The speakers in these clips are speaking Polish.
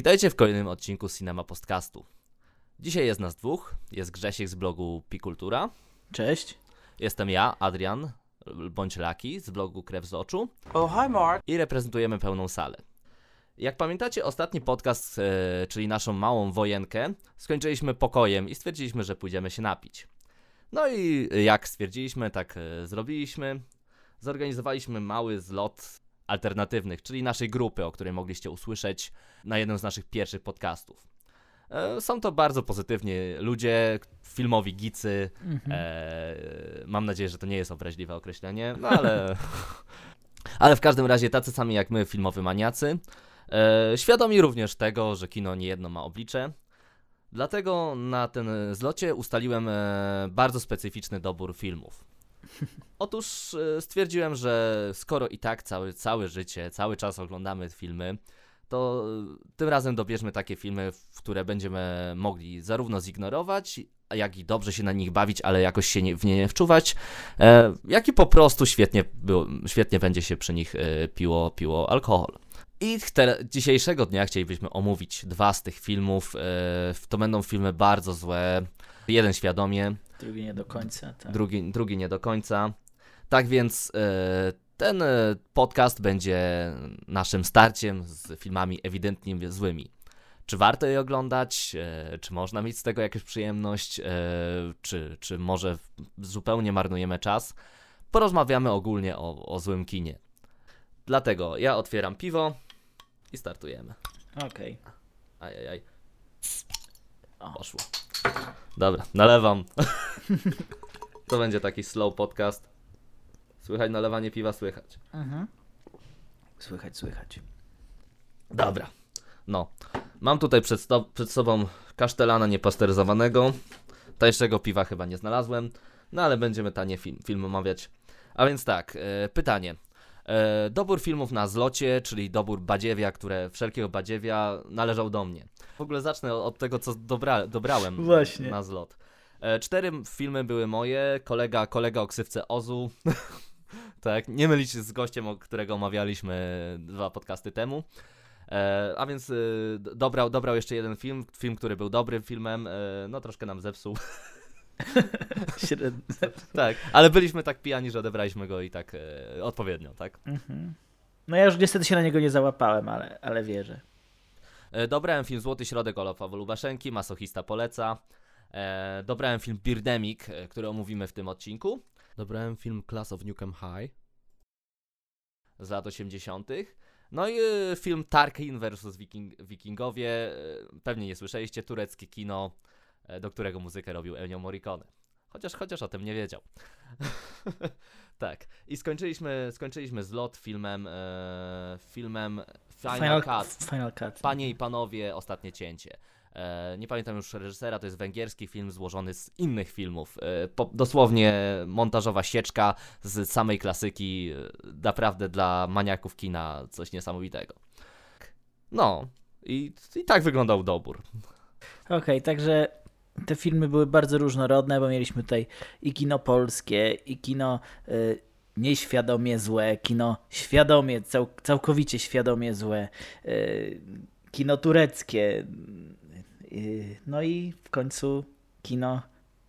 Witajcie w kolejnym odcinku Cinema Podcastu. Dzisiaj jest nas dwóch. Jest Grzesiek z blogu Pikultura. Cześć. Jestem ja, Adrian, bądź Laki, z blogu Krew z Oczu. Oh, hi Mark. I reprezentujemy pełną salę. Jak pamiętacie, ostatni podcast, e, czyli naszą małą wojenkę, skończyliśmy pokojem i stwierdziliśmy, że pójdziemy się napić. No i jak stwierdziliśmy, tak e, zrobiliśmy. Zorganizowaliśmy mały zlot alternatywnych, czyli naszej grupy, o której mogliście usłyszeć na jednym z naszych pierwszych podcastów. E, Są to bardzo pozytywni ludzie, filmowi gicy. E, mam nadzieję, że to nie jest obraźliwe określenie, no ale. ale w każdym razie tacy sami jak my, filmowi maniacy. E, świadomi również tego, że kino niejedno ma oblicze. Dlatego na ten zlocie ustaliłem e, bardzo specyficzny dobór filmów. Otóż e, stwierdziłem, że skoro i tak całe, całe życie, cały czas oglądamy filmy, to e, tym razem dobierzmy takie filmy, w które będziemy mogli zarówno zignorować, jak i dobrze się na nich bawić, ale jakoś się nie, w nie wczuwać, e, jak i po prostu świetnie, było, świetnie będzie się przy nich e, piło, piło alkohol. I te, dzisiejszego dnia chcielibyśmy omówić dwa z tych filmów. E, to będą filmy bardzo złe. Jeden świadomie, Drugi nie do końca. Tak. drugi, drugi nie do końca. Tak więc e, ten e, podcast będzie naszym starciem z filmami ewidentnie złymi. Czy warto je oglądać? E, czy można mieć z tego jakąś przyjemność? Czy, czy może zupełnie marnujemy czas? Porozmawiamy ogólnie o, o złym kinie. Dlatego ja otwieram piwo i startujemy. Okej. Ajajaj. O. Poszło. Dobra, nalewam. to będzie taki slow podcast. Słychać nalewanie piwa, słychać. Mhm. Słychać, słychać. Dobra. No. Mam tutaj przed, sto- przed sobą kasztelana niepasteryzowanego. Tańszego piwa chyba nie znalazłem. No ale będziemy tanie film, film omawiać. A więc tak, e, pytanie. E, dobór filmów na zlocie, czyli dobór badziewia, które wszelkiego badziewia należał do mnie. W ogóle zacznę od tego, co dobra, dobrałem Właśnie. na zlot. E, cztery filmy były moje, kolega, kolega o ksywce Ozu. tak, nie mylić się z gościem, o którego omawialiśmy dwa podcasty temu. E, a więc dobrał, dobrał jeszcze jeden film, film, który był dobrym filmem, no troszkę nam zepsuł. Średnio. tak, ale byliśmy tak pijani, że odebraliśmy go i tak e, odpowiednio, tak. Mhm. No ja już niestety się na niego nie załapałem, ale, ale wierzę. E, dobrałem film Złoty Środek Olafa Wolubaszenki, Masochista poleca. E, dobrałem film Birdemic, e, który omówimy w tym odcinku. Dobrałem film Class of Newcomb High z lat 80. No i e, film Tarkin vs Wiking, Wikingowie. E, pewnie nie słyszeliście, tureckie kino, do którego muzykę robił Ennio Morricone. Chociaż, chociaż o tym nie wiedział. tak. I skończyliśmy, skończyliśmy zlot filmem, e, filmem Final, Cut. Final Cut. Panie i panowie, ostatnie cięcie. E, nie pamiętam już reżysera, to jest węgierski film złożony z innych filmów. E, po, dosłownie montażowa sieczka z samej klasyki. E, naprawdę dla maniaków kina coś niesamowitego. No, i, i tak wyglądał dobór. Okej, także te filmy były bardzo różnorodne, bo mieliśmy tutaj i kino polskie, i kino y, nieświadomie złe, kino świadomie, cał, całkowicie świadomie złe, y, kino tureckie, y, no i w końcu kino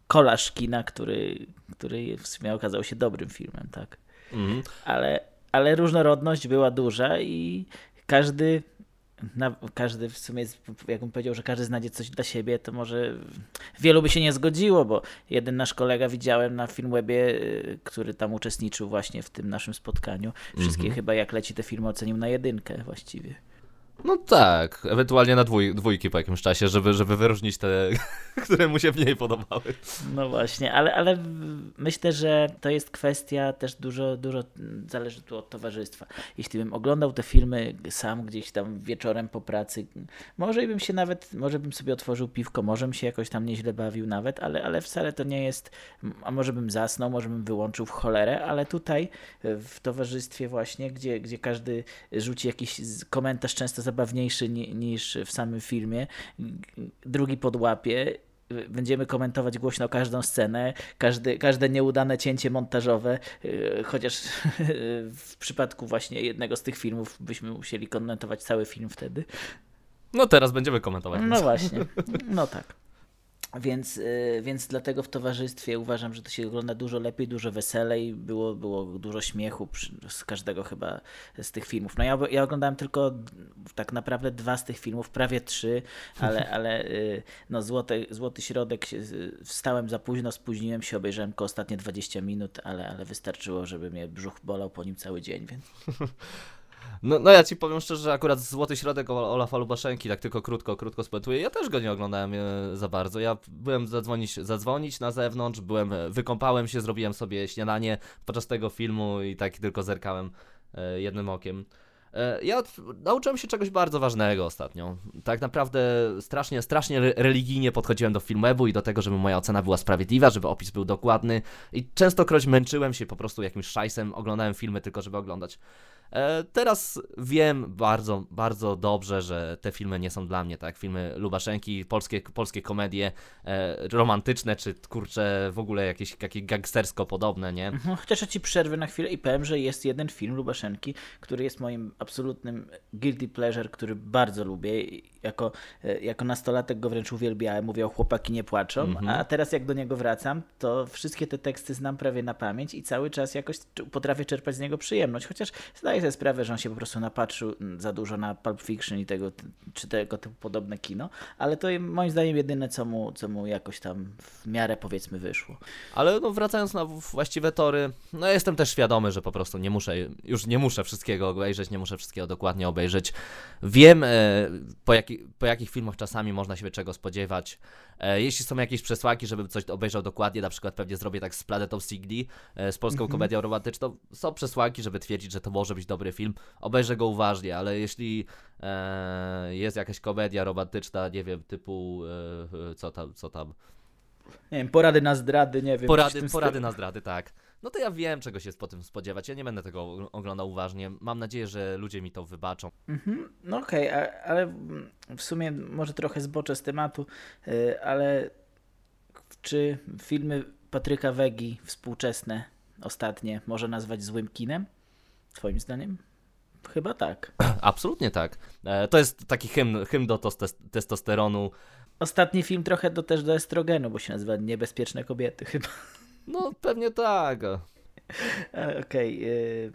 kolaż kina, który, który w sumie okazał się dobrym filmem, tak. Mhm. ale, ale różnorodność była duża i każdy, na, każdy w sumie, jakbym powiedział, że każdy znajdzie coś dla siebie, to może wielu by się nie zgodziło, bo jeden nasz kolega widziałem na Filmwebie, y, który tam uczestniczył właśnie w tym naszym spotkaniu. Wszystkie Mhm. chyba jak leci te filmy ocenił na jedynkę właściwie. No tak, ewentualnie na dwój, dwójki po jakimś czasie, żeby, żeby wyróżnić te, które mu się mniej podobały. No właśnie, ale, ale myślę, że to jest kwestia też dużo, dużo zależy tu od towarzystwa. Jeśli bym oglądał te filmy sam gdzieś tam wieczorem po pracy, może bym się nawet, może bym sobie otworzył piwko, może bym się jakoś tam nieźle bawił nawet, ale, ale wcale to nie jest, a może bym zasnął, może bym wyłączył w cholerę, ale tutaj w towarzystwie właśnie, gdzie, gdzie każdy rzuci jakiś komentarz często zabawniejszy niż w samym filmie, drugi podłapie będziemy komentować głośno każdą scenę, każdy, każde nieudane cięcie montażowe, yy, chociaż w przypadku właśnie jednego z tych filmów byśmy musieli komentować cały film wtedy. No teraz będziemy komentować. No właśnie, no tak. Więc, y, więc dlatego w towarzystwie uważam, że to się ogląda dużo lepiej, dużo weselej. Było, było dużo śmiechu z każdego chyba z tych filmów. No ja, ja oglądałem tylko tak naprawdę dwa z tych filmów, prawie trzy, ale, ale y, no złoty, złoty środek, wstałem za późno, spóźniłem się, obejrzałem tylko ostatnie 20 minut, ale, ale wystarczyło, żeby mnie brzuch bolał po nim cały dzień. Więc... No, no ja ci powiem szczerze, że akurat Złoty Środek Olafa Lubaszenki, tak tylko krótko, krótko spletuję, ja też go nie oglądałem e, za bardzo. Ja byłem zadzwonić, zadzwonić na zewnątrz, byłem, e, wykąpałem się, zrobiłem sobie śniadanie podczas tego filmu i tak tylko zerkałem e, jednym okiem. Ja nauczyłem się czegoś bardzo ważnego ostatnio. Tak naprawdę strasznie, strasznie religijnie podchodziłem do filmwebu i do tego, żeby moja ocena była sprawiedliwa, żeby opis był dokładny i częstokroć męczyłem się po prostu jakimś szajsem, oglądałem filmy tylko, żeby oglądać. E, teraz wiem bardzo, bardzo dobrze, że te filmy nie są dla mnie, tak? Filmy Lubaszenki, polskie, polskie komedie e, romantyczne, czy kurcze w ogóle jakieś, jakieś gangstersko podobne, nie? Mhm, chociaż ja ci przerwę na chwilę i powiem, że jest jeden film Lubaszenki, który jest moim absolutnym guilty pleasure, który bardzo lubię. Jako, e, jako nastolatek go wręcz uwielbiałem, mówię chłopaki nie płaczą, mhm. a teraz jak do niego wracam, to wszystkie te teksty znam prawie na pamięć i cały czas jakoś potrafię czerpać z niego przyjemność, chociaż zdaję zdaję sobie sprawę, że on się po prostu napatrzył za dużo na Pulp Fiction i tego, czy tego typu podobne kino, ale to moim zdaniem jedyne, co mu, co mu jakoś tam w miarę powiedzmy wyszło. Ale no wracając na właściwe tory, no jestem też świadomy, że po prostu nie muszę, już nie muszę wszystkiego obejrzeć, nie muszę wszystkiego dokładnie obejrzeć. Wiem, e, po, jaki, po jakich filmach czasami można się czego spodziewać. E, jeśli są jakieś przesłanki, żebym coś obejrzał dokładnie, na przykład pewnie zrobię tak z Planetą Sigli, e, z polską mhm. komedią romantyczną, są przesłanki, żeby twierdzić, że to może być dobry film, obejrzę go uważnie, ale jeśli jest jakaś komedia romantyczna, nie wiem, typu co tam, co tam. Nie wiem, porady na zdrady, nie wiem. Porady, porady na zdrady, tak. No to ja wiem, czego się po tym spodziewać. Ja nie będę tego oglądał uważnie. Mam nadzieję, że ludzie mi to wybaczą. Mhm, no okej, okay, ale w sumie może trochę zboczę z tematu, y, ale czy filmy Patryka Wegi współczesne, ostatnie, może nazwać złym kinem? Twoim zdaniem? Chyba tak. Absolutnie tak. E, to jest taki hymn, hymn do testosteronu. Ostatni film trochę do, też do estrogenu, bo się nazywa Niebezpieczne kobiety chyba. No pewnie tak. E, okej. Okay.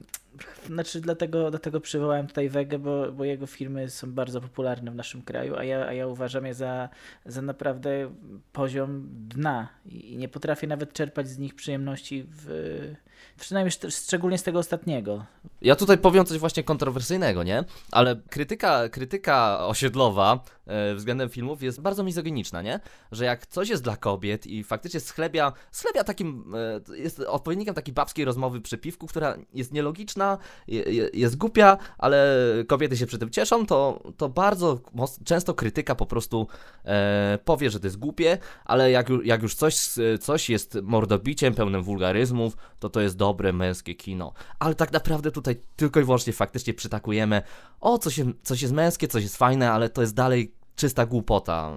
Znaczy dlatego, dlatego przywołałem tutaj Wegę, bo, bo jego filmy są bardzo popularne w naszym kraju, a ja, a ja uważam je za, za naprawdę poziom dna i nie potrafię nawet czerpać z nich przyjemności w, Przynajmniej szczególnie z tego ostatniego. Ja tutaj powiem coś właśnie kontrowersyjnego, nie? Ale krytyka, krytyka osiedlowa e, względem filmów jest bardzo mizoginiczna, nie? Że jak coś jest dla kobiet i faktycznie schlebia, schlebia takim, e, jest odpowiednikiem takiej babskiej rozmowy przy piwku, która jest nielogiczna, je, jest głupia, ale kobiety się przy tym cieszą, to, to bardzo często krytyka po prostu e, powie, że to jest głupie, ale jak, jak już coś, coś jest mordobiciem pełnym wulgaryzmów, to to jest dobre męskie kino. Ale tak naprawdę tutaj tylko i wyłącznie faktycznie przytakujemy, o, coś, jest, coś jest męskie, coś jest fajne, ale to jest dalej czysta głupota.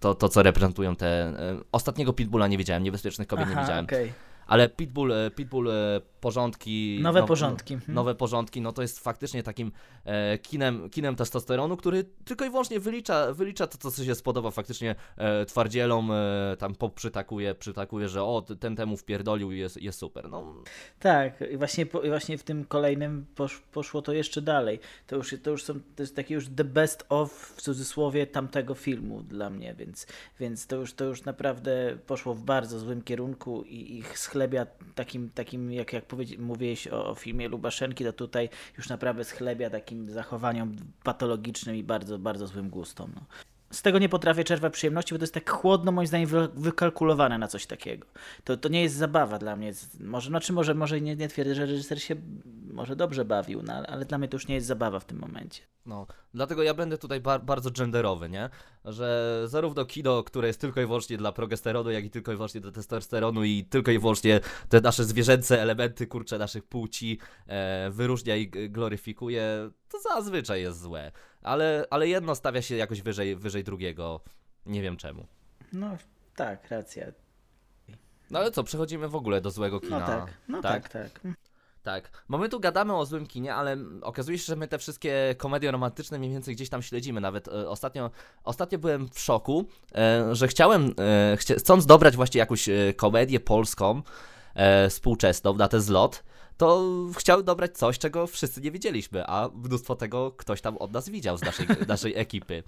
To, to co reprezentują te... E, ostatniego Pitbulla nie widziałem, Niebezpiecznych Kobiet Aha, nie widziałem. Okay. Ale Pitbull, e, Pitbull e, porządki. Nowe no, porządki. Mhm. Nowe porządki, no to jest faktycznie takim e, kinem, kinem testosteronu, który tylko i wyłącznie wylicza, wylicza to, co się spodoba faktycznie e, twardzielom, e, tam przytakuje, przytakuje, że o, ten temu wpierdolił i jest, jest super. No. Tak, i właśnie, właśnie w tym kolejnym posz, poszło to jeszcze dalej. To już, to już są, to jest taki już the best of, w cudzysłowie, tamtego filmu dla mnie, więc, więc to, już, to już naprawdę poszło w bardzo złym kierunku i ich schlebia takim, takim jak, jak mówiłeś o, filmie Lubaszenki, to tutaj już naprawdę schlebia takim zachowaniom patologicznym i bardzo, bardzo złym gustom. No. Z tego nie potrafię czerpać przyjemności, bo to jest tak chłodno, moim zdaniem, wy, wykalkulowane na coś takiego. To, to nie jest zabawa dla mnie. Może, znaczy może, może nie, nie twierdzę, że reżyser się może dobrze bawił, no, ale dla mnie to już nie jest zabawa w tym momencie. No, dlatego ja będę tutaj bar bardzo genderowy, nie? Że zarówno kino, które jest tylko i wyłącznie dla progesteronu, jak i tylko i wyłącznie dla testosteronu i tylko i wyłącznie te nasze zwierzęce elementy, kurcze, naszych płci e, wyróżnia i gloryfikuje, to zazwyczaj jest złe. Ale, ale jedno stawia się jakoś wyżej, wyżej drugiego. Nie wiem czemu. No, tak, racja. No ale co, przechodzimy w ogóle do złego kina. No tak, no tak, tak. tak. Tak, bo my tu gadamy o złym kinie, ale okazuje się, że my te wszystkie komedie romantyczne mniej więcej gdzieś tam śledzimy. Nawet e, ostatnio, ostatnio byłem w szoku, e, że chciałem, e, chcąc dobrać właśnie jakąś e, komedię polską, e, współczesną na ten zlot, to chciałem dobrać coś, czego wszyscy nie widzieliśmy, a mnóstwo tego ktoś tam od nas widział z naszej, naszej ekipy.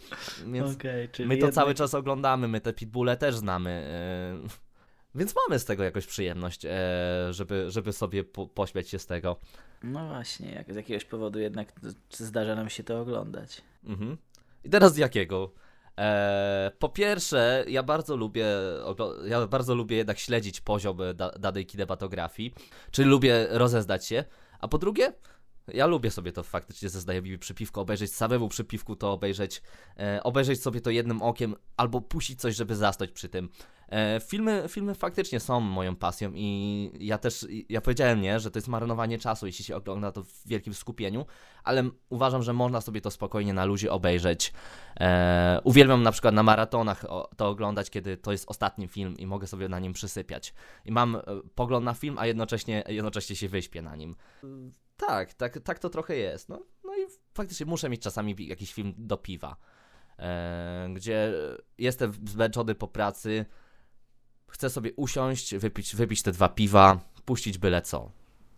Więc okay, my to jednak... cały czas oglądamy, my te pitbulle też znamy. E, więc mamy z tego jakąś przyjemność, e, żeby, żeby sobie po, pośmiać się z tego. No właśnie, jak z jakiegoś powodu jednak zdarza nam się to oglądać. Mhm. I teraz z jakiego? E, po pierwsze, ja bardzo lubię, ja bardzo lubię jednak śledzić poziom da, danej kinematografii, czyli lubię rozeznać się. A po drugie, ja lubię sobie to faktycznie ze znajomymi przypiwko obejrzeć, samemu przypiwku to obejrzeć, e, obejrzeć sobie to jednym okiem, albo puścić coś, żeby zasnąć przy tym. E, filmy, filmy faktycznie są moją pasją i ja też, ja powiedziałem nie, że to jest marnowanie czasu, jeśli się ogląda to w wielkim skupieniu, ale uważam, że można sobie to spokojnie na luzie obejrzeć. E, uwielbiam na przykład na maratonach to oglądać, kiedy to jest ostatni film i mogę sobie na nim przysypiać. I mam e, pogląd na film, a jednocześnie, jednocześnie się wyśpię na nim. Tak, tak, tak to trochę jest. No, no i faktycznie muszę mieć czasami jakiś film do piwa, e, gdzie jestem zmęczony po pracy, chcę sobie usiąść, wypić, wypić te dwa piwa, puścić byle co.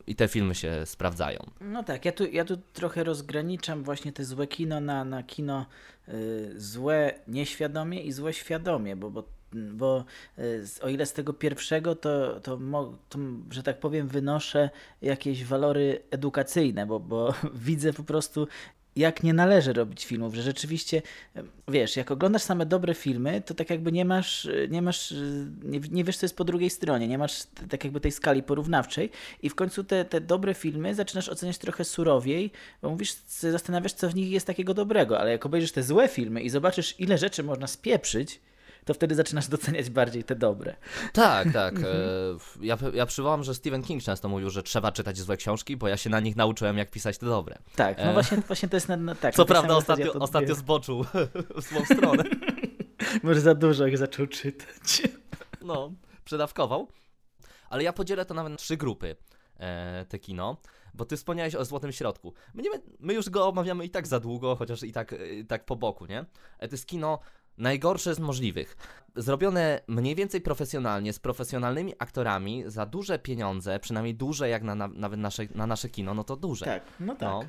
I te filmy się sprawdzają. No tak, ja tu, ja tu trochę rozgraniczam właśnie te złe kino na, na kino y, złe nieświadomie i złe świadomie, bo, bo bo y, o ile z tego pierwszego, to, to, to, że tak powiem, wynoszę jakieś walory edukacyjne, bo, bo widzę po prostu jak nie należy robić filmów, że rzeczywiście, wiesz, jak oglądasz same dobre filmy, to tak jakby nie masz, nie masz, nie, nie wiesz, co jest po drugiej stronie, nie masz tak jakby tej skali porównawczej i w końcu te, te dobre filmy zaczynasz oceniać trochę surowiej, bo mówisz, zastanawiasz, co w nich jest takiego dobrego, ale jak obejrzysz te złe filmy i zobaczysz, ile rzeczy można spieprzyć, to wtedy zaczynasz doceniać bardziej te dobre. Tak, tak. Mhm. E, ja, ja przywołam, że Stephen King często mówił, że trzeba czytać złe książki, bo ja się na nich nauczyłem, jak pisać te dobre. Tak, no e... właśnie, właśnie to jest na, na, tak. Co prawda ostatnio, ostatnio zboczył w złą stronę. Może za dużo jak zaczął czytać. No, przedawkował. Ale ja podzielę to nawet na trzy grupy, e, te kino bo ty wspomniałeś o Złotym Środku. My, nie, my już go omawiamy i tak za długo, chociaż i tak, i tak po boku, nie? To jest kino najgorsze z możliwych. Zrobione mniej więcej profesjonalnie, z profesjonalnymi aktorami, za duże pieniądze, przynajmniej duże jak na, na nawet nasze, na nasze kino, no to duże. Tak, no tak. No.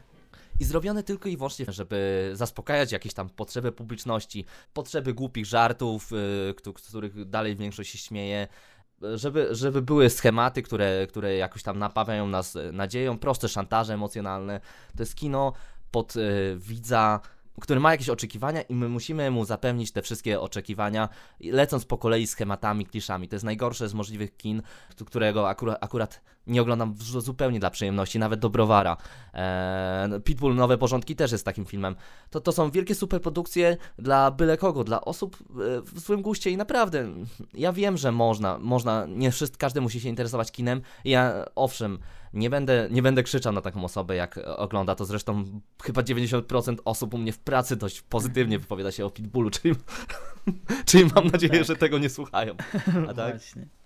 I zrobione tylko i wyłącznie, żeby zaspokajać jakieś tam potrzeby publiczności, potrzeby głupich żartów, yy, których dalej większość się śmieje, żeby, żeby były schematy, które, które jakoś tam napawają nas nadzieją, proste szantaże emocjonalne. To jest kino pod yy, widza który ma jakieś oczekiwania i my musimy mu zapewnić te wszystkie oczekiwania, lecąc po kolei schematami, kliszami. To jest najgorsze z możliwych kin, którego akurat, akurat nie oglądam zupełnie dla przyjemności, nawet do browara. Eee, Pitbull Nowe Porządki też jest takim filmem. To, to są wielkie superprodukcje dla byle kogo, dla osób e, w złym guście i naprawdę, ja wiem, że można, można, nie wszyscy, każdy musi się interesować kinem. Ja, owszem, nie będę, nie będę krzyczał na taką osobę, jak ogląda to. Zresztą chyba 90% osób u mnie w pracy dość pozytywnie wypowiada się o Pitbullu, czyli, czyli mam nadzieję, tak. że tego nie słuchają. A tak? Właśnie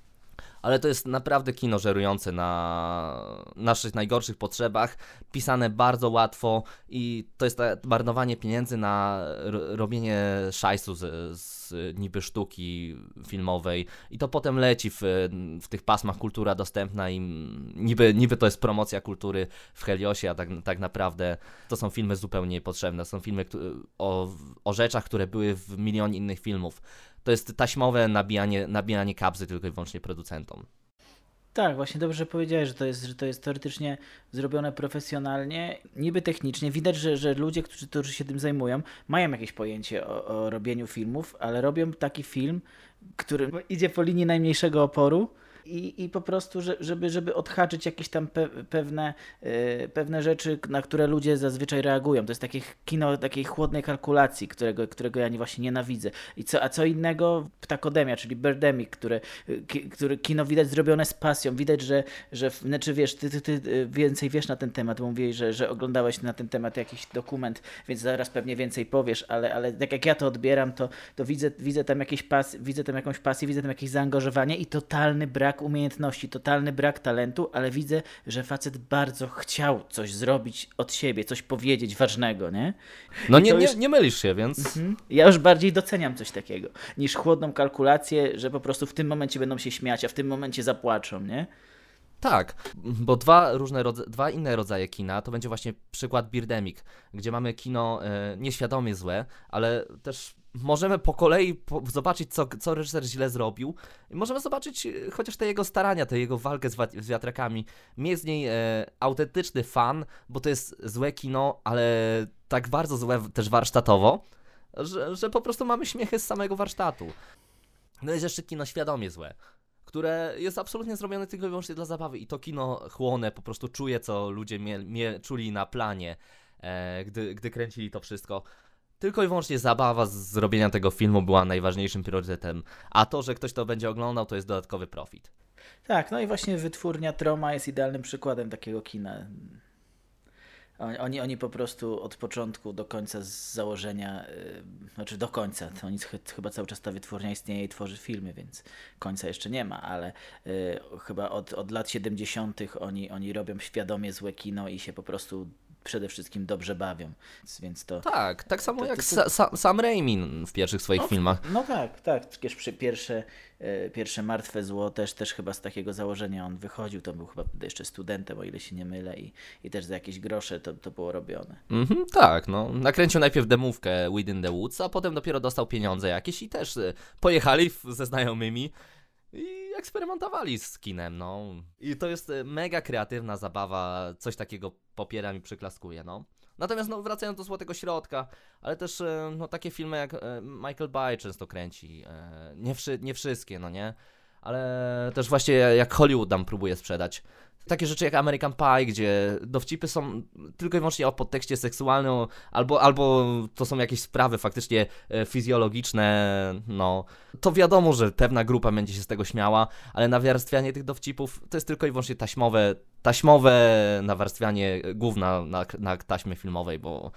ale to jest naprawdę kino żerujące na naszych najgorszych potrzebach, pisane bardzo łatwo i to jest marnowanie pieniędzy na robienie szajsu z, z niby sztuki filmowej. I to potem leci w, w tych pasmach kultura dostępna i niby, niby to jest promocja kultury w Heliosie, a tak, tak naprawdę to są filmy zupełnie niepotrzebne, są filmy o, o rzeczach, które były w milionie innych filmów to jest taśmowe nabijanie, nabijanie kabzy tylko i wyłącznie producentom. Tak, właśnie dobrze powiedziałeś, że to jest, że to jest teoretycznie zrobione profesjonalnie, niby technicznie. Widać, że, że ludzie, którzy, którzy się tym zajmują, mają jakieś pojęcie o, o robieniu filmów, ale robią taki film, który idzie po linii najmniejszego oporu i, i po prostu, że, żeby, żeby odhaczyć jakieś tam pe, pewne, yy, pewne rzeczy, na które ludzie zazwyczaj reagują. To jest takie kino takiej chłodnej kalkulacji, którego, którego ja nie, właśnie nienawidzę. I co, a co innego Ptakodemia, czyli Birdemic, które, ki, które kino widać zrobione z pasją. Widać, że, że znaczy wiesz, ty, ty, ty y, więcej wiesz na ten temat, bo mówiłeś, że, że oglądałeś na ten temat jakiś dokument, więc zaraz pewnie więcej powiesz, ale, ale tak jak ja to odbieram, to, to widzę, widzę tam jakieś pas, widzę tam jakąś pasję, widzę tam jakieś zaangażowanie i totalny brak brak umiejętności, totalny brak talentu, ale widzę, że facet bardzo chciał coś zrobić od siebie, coś powiedzieć ważnego, nie? No nie, już... nie, nie mylisz się, więc... Mhm. Ja już bardziej doceniam coś takiego, niż chłodną kalkulację, że po prostu w tym momencie będą się śmiać, a w tym momencie zapłaczą, nie? Tak, bo dwa różne dwa inne rodzaje kina to będzie właśnie przykład Birdemic, gdzie mamy kino e, nieświadomie złe, ale też możemy po kolei po zobaczyć, co, co reżyser źle zrobił. I możemy zobaczyć e, chociaż te jego starania, tę jego walkę z, z wiatrakami. Mnie z niej e, autentyczny fan, bo to jest złe kino, ale tak bardzo złe też warsztatowo, że, że po prostu mamy śmiechy z samego warsztatu. No jest jeszcze kino świadomie złe które jest absolutnie zrobione tylko i wyłącznie dla zabawy i to kino chłonę, po prostu czuje, co ludzie mie, mie czuli na planie, e, gdy, gdy kręcili to wszystko. Tylko i wyłącznie zabawa z zrobienia tego filmu była najważniejszym priorytetem, a to, że ktoś to będzie oglądał, to jest dodatkowy profit. Tak, no i właśnie wytwórnia Troma jest idealnym przykładem takiego kina. Oni, oni po prostu od początku do końca z założenia, yy, znaczy do końca, to oni ch chyba cały czas ta wytwórnia istnieje i tworzy filmy, więc końca jeszcze nie ma, ale yy, chyba od, od lat 70. Oni, oni robią świadomie złe kino i się po prostu przede wszystkim dobrze bawią. Więc to. Tak, tak samo to, jak to. Sa, Sam Raimi w pierwszych swoich no, filmach. No tak, tak. Przy pierwsze, e, pierwsze Martwe Zło też, też chyba z takiego założenia on wychodził. To był chyba jeszcze studentem, o ile się nie mylę, i, i też za jakieś grosze to, to było robione. Mhm, tak, no. Nakręcił najpierw demówkę Within the Woods, a potem dopiero dostał pieniądze jakieś i też e, pojechali ze znajomymi i eksperymentowali z kinem, no. I to jest e, mega kreatywna zabawa, coś takiego popieram i przyklaskuję, no. Natomiast no, wracając do Złotego Środka, ale też e, no, takie filmy jak e, Michael Bay często kręci, nie, wszy nie wszystkie, no nie? Ale też właśnie jak Hollywood nam próbuje sprzedać takie rzeczy jak American Pie, gdzie dowcipy są tylko i wyłącznie o podtekście seksualnym, albo, albo to są jakieś sprawy faktycznie e, fizjologiczne, no. To wiadomo, że pewna grupa będzie się z tego śmiała, ale nawarstwianie tych dowcipów to jest tylko i wyłącznie taśmowe, taśmowe nawarstwianie główna na, na taśmie filmowej, bo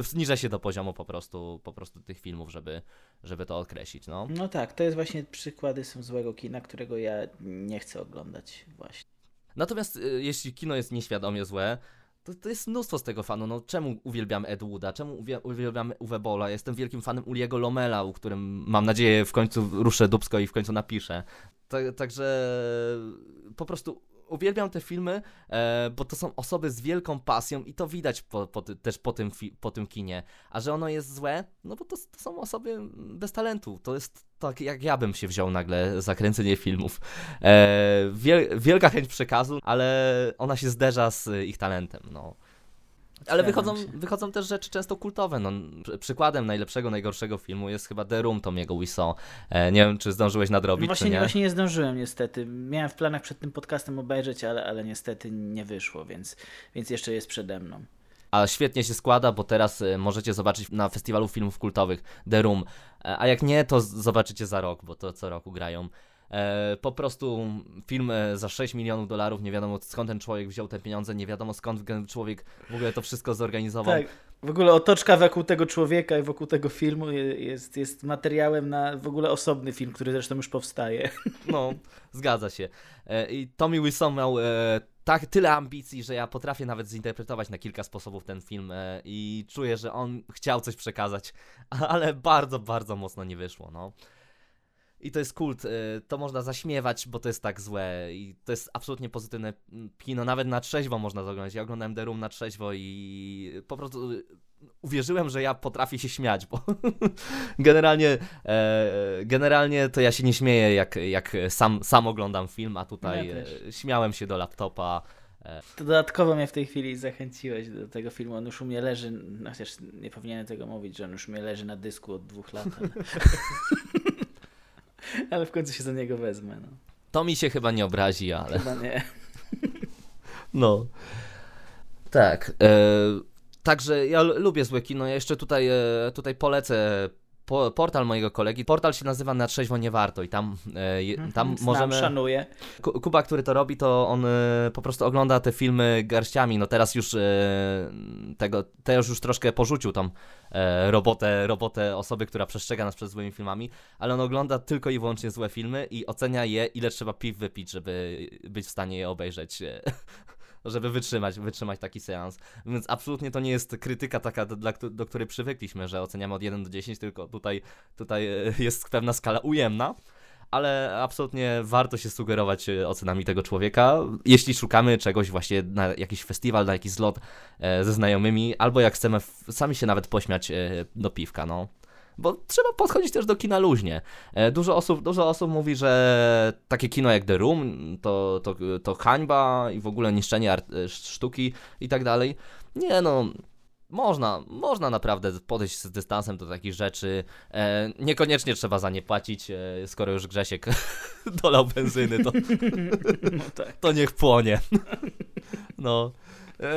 zniża się do poziomu po prostu, po prostu tych filmów, żeby, żeby to określić, no. No tak, to jest właśnie przykłady są złego kina, którego ja nie chcę oglądać właśnie. Natomiast y, jeśli kino jest nieświadomie złe, to, to jest mnóstwo z tego fanu. No czemu uwielbiam Ed Wooda? Czemu uwielbiam Uwe Bola? Jestem wielkim fanem Uliego Lomela, u którym mam nadzieję w końcu ruszę dubsko i w końcu napiszę. Tak, także po prostu uwielbiam te filmy, e, bo to są osoby z wielką pasją i to widać po, po też po tym, po tym kinie. A że ono jest złe, no bo to, to są osoby bez talentu. To jest tak, jak ja bym się wziął nagle za kręcenie filmów. E, wiel, wielka chęć przekazu, ale ona się zderza z ich talentem, no. Ale wychodzą, wychodzą też rzeczy często kultowe. No, przykładem najlepszego, najgorszego filmu jest chyba The Room Tomiego Wiseau. E, nie wiem, czy zdążyłeś nadrobić, właśnie, nie? Właśnie nie zdążyłem niestety. Miałem w planach przed tym podcastem obejrzeć, ale, ale niestety nie wyszło, więc, więc jeszcze jest przede mną. A świetnie się składa, bo teraz e, możecie zobaczyć na festiwalu filmów kultowych The Room. E, a jak nie, to zobaczycie za rok, bo to co roku grają. E, po prostu film e, za 6 milionów dolarów, nie wiadomo skąd ten człowiek wziął te pieniądze, nie wiadomo skąd ten człowiek w ogóle to wszystko zorganizował. Tak. W ogóle otoczka wokół tego człowieka i wokół tego filmu jest, jest materiałem na w ogóle osobny film, który zresztą już powstaje. No, zgadza się. E, I Tommy Wilson miał tak tyle ambicji, że ja potrafię nawet zinterpretować na kilka sposobów ten film i czuję, że on chciał coś przekazać, ale bardzo, bardzo mocno nie wyszło. No. I to jest kult, y, to można zaśmiewać, bo to jest tak złe i to jest absolutnie pozytywne kino, nawet na trzeźwo można to oglądać. Ja oglądałem The Room na trzeźwo i po prostu uwierzyłem, że ja potrafię się śmiać, bo generalnie, e, generalnie to ja się nie śmieję, jak, jak sam, sam oglądam film, a tutaj Ja e, śmiałem się do laptopa. To dodatkowo mnie w tej chwili zachęciłeś do tego filmu. On już u mnie leży, no chociaż nie powinienem tego mówić, że on już u mnie leży na dysku od dwóch lat. Ale, ale w końcu się za niego wezmę. No. To mi się chyba nie obrazi, ale Chyba nie. no. Tak. E, także ja lubię złe kino. Ja jeszcze tutaj, e, tutaj polecę po, portal mojego kolegi. Portal się nazywa Na Trzeźwo Nie Warto i tam, e, je, tam Mhm, Znam, możemy... szanuję. Ku- Kuba, który to robi, to on e, po prostu ogląda te filmy garściami. No teraz już e, tego, też już troszkę porzucił tą e, robotę, robotę osoby, która przestrzega nas przed złymi filmami, ale on ogląda tylko i wyłącznie złe filmy i ocenia je, ile trzeba piw wypić, żeby być w stanie je obejrzeć. Żeby wytrzymać, wytrzymać taki seans. Więc absolutnie to nie jest krytyka taka, do, do której przywykliśmy, że oceniamy od 1 do 10, tylko tutaj, tutaj e, jest pewna skala ujemna ale absolutnie warto się sugerować e, ocenami tego człowieka, jeśli szukamy czegoś właśnie na jakiś festiwal, na jakiś zlot e, ze znajomymi, albo jak chcemy sami się nawet pośmiać do piwka, no. Bo trzeba podchodzić też do kina luźnie. E, Dużo osób, dużo osób mówi, że takie kino jak The Room to, to, to hańba i w ogóle niszczenie art- e, sztuki i tak dalej. Nie no, można, można naprawdę podejść z dystansem do takich rzeczy. E, niekoniecznie trzeba za nie płacić, e, skoro już Grzesiek dolał benzyny, to, No tak. to niech płonie. No,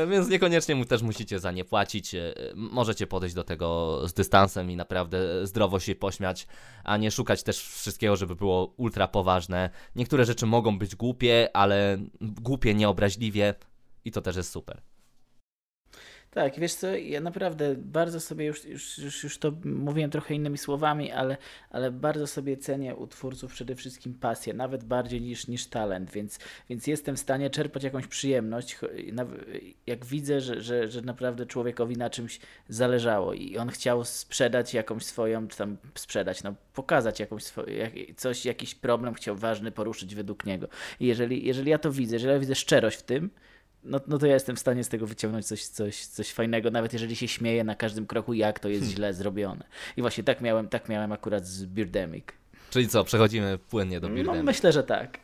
więc niekoniecznie mu też musicie za nie płacić. E, możecie podejść do tego z dystansem i naprawdę zdrowo się pośmiać, a nie szukać też wszystkiego, żeby było ultra poważne. Niektóre rzeczy mogą być głupie, ale głupie nieobraźliwie i to też jest super. Tak, wiesz co, ja naprawdę bardzo sobie już, już, już, już to mówiłem trochę innymi słowami, ale, ale bardzo sobie cenię u twórców przede wszystkim pasję, nawet bardziej niż, niż talent, więc, więc jestem w stanie czerpać jakąś przyjemność, jak widzę, że, że, że naprawdę człowiekowi na czymś zależało i on chciał sprzedać jakąś swoją, czy tam sprzedać, no pokazać jakąś swo- jak, coś, jakiś problem chciał ważny poruszyć według niego. I jeżeli, jeżeli ja to widzę, jeżeli ja widzę szczerość w tym, no, no to ja jestem w stanie z tego wyciągnąć coś, coś, coś fajnego, nawet jeżeli się śmieję na każdym kroku, jak to jest źle zrobione. I właśnie tak miałem, tak miałem akurat z Birdemic. Czyli co, przechodzimy płynnie do No, Birdemic. myślę, że tak.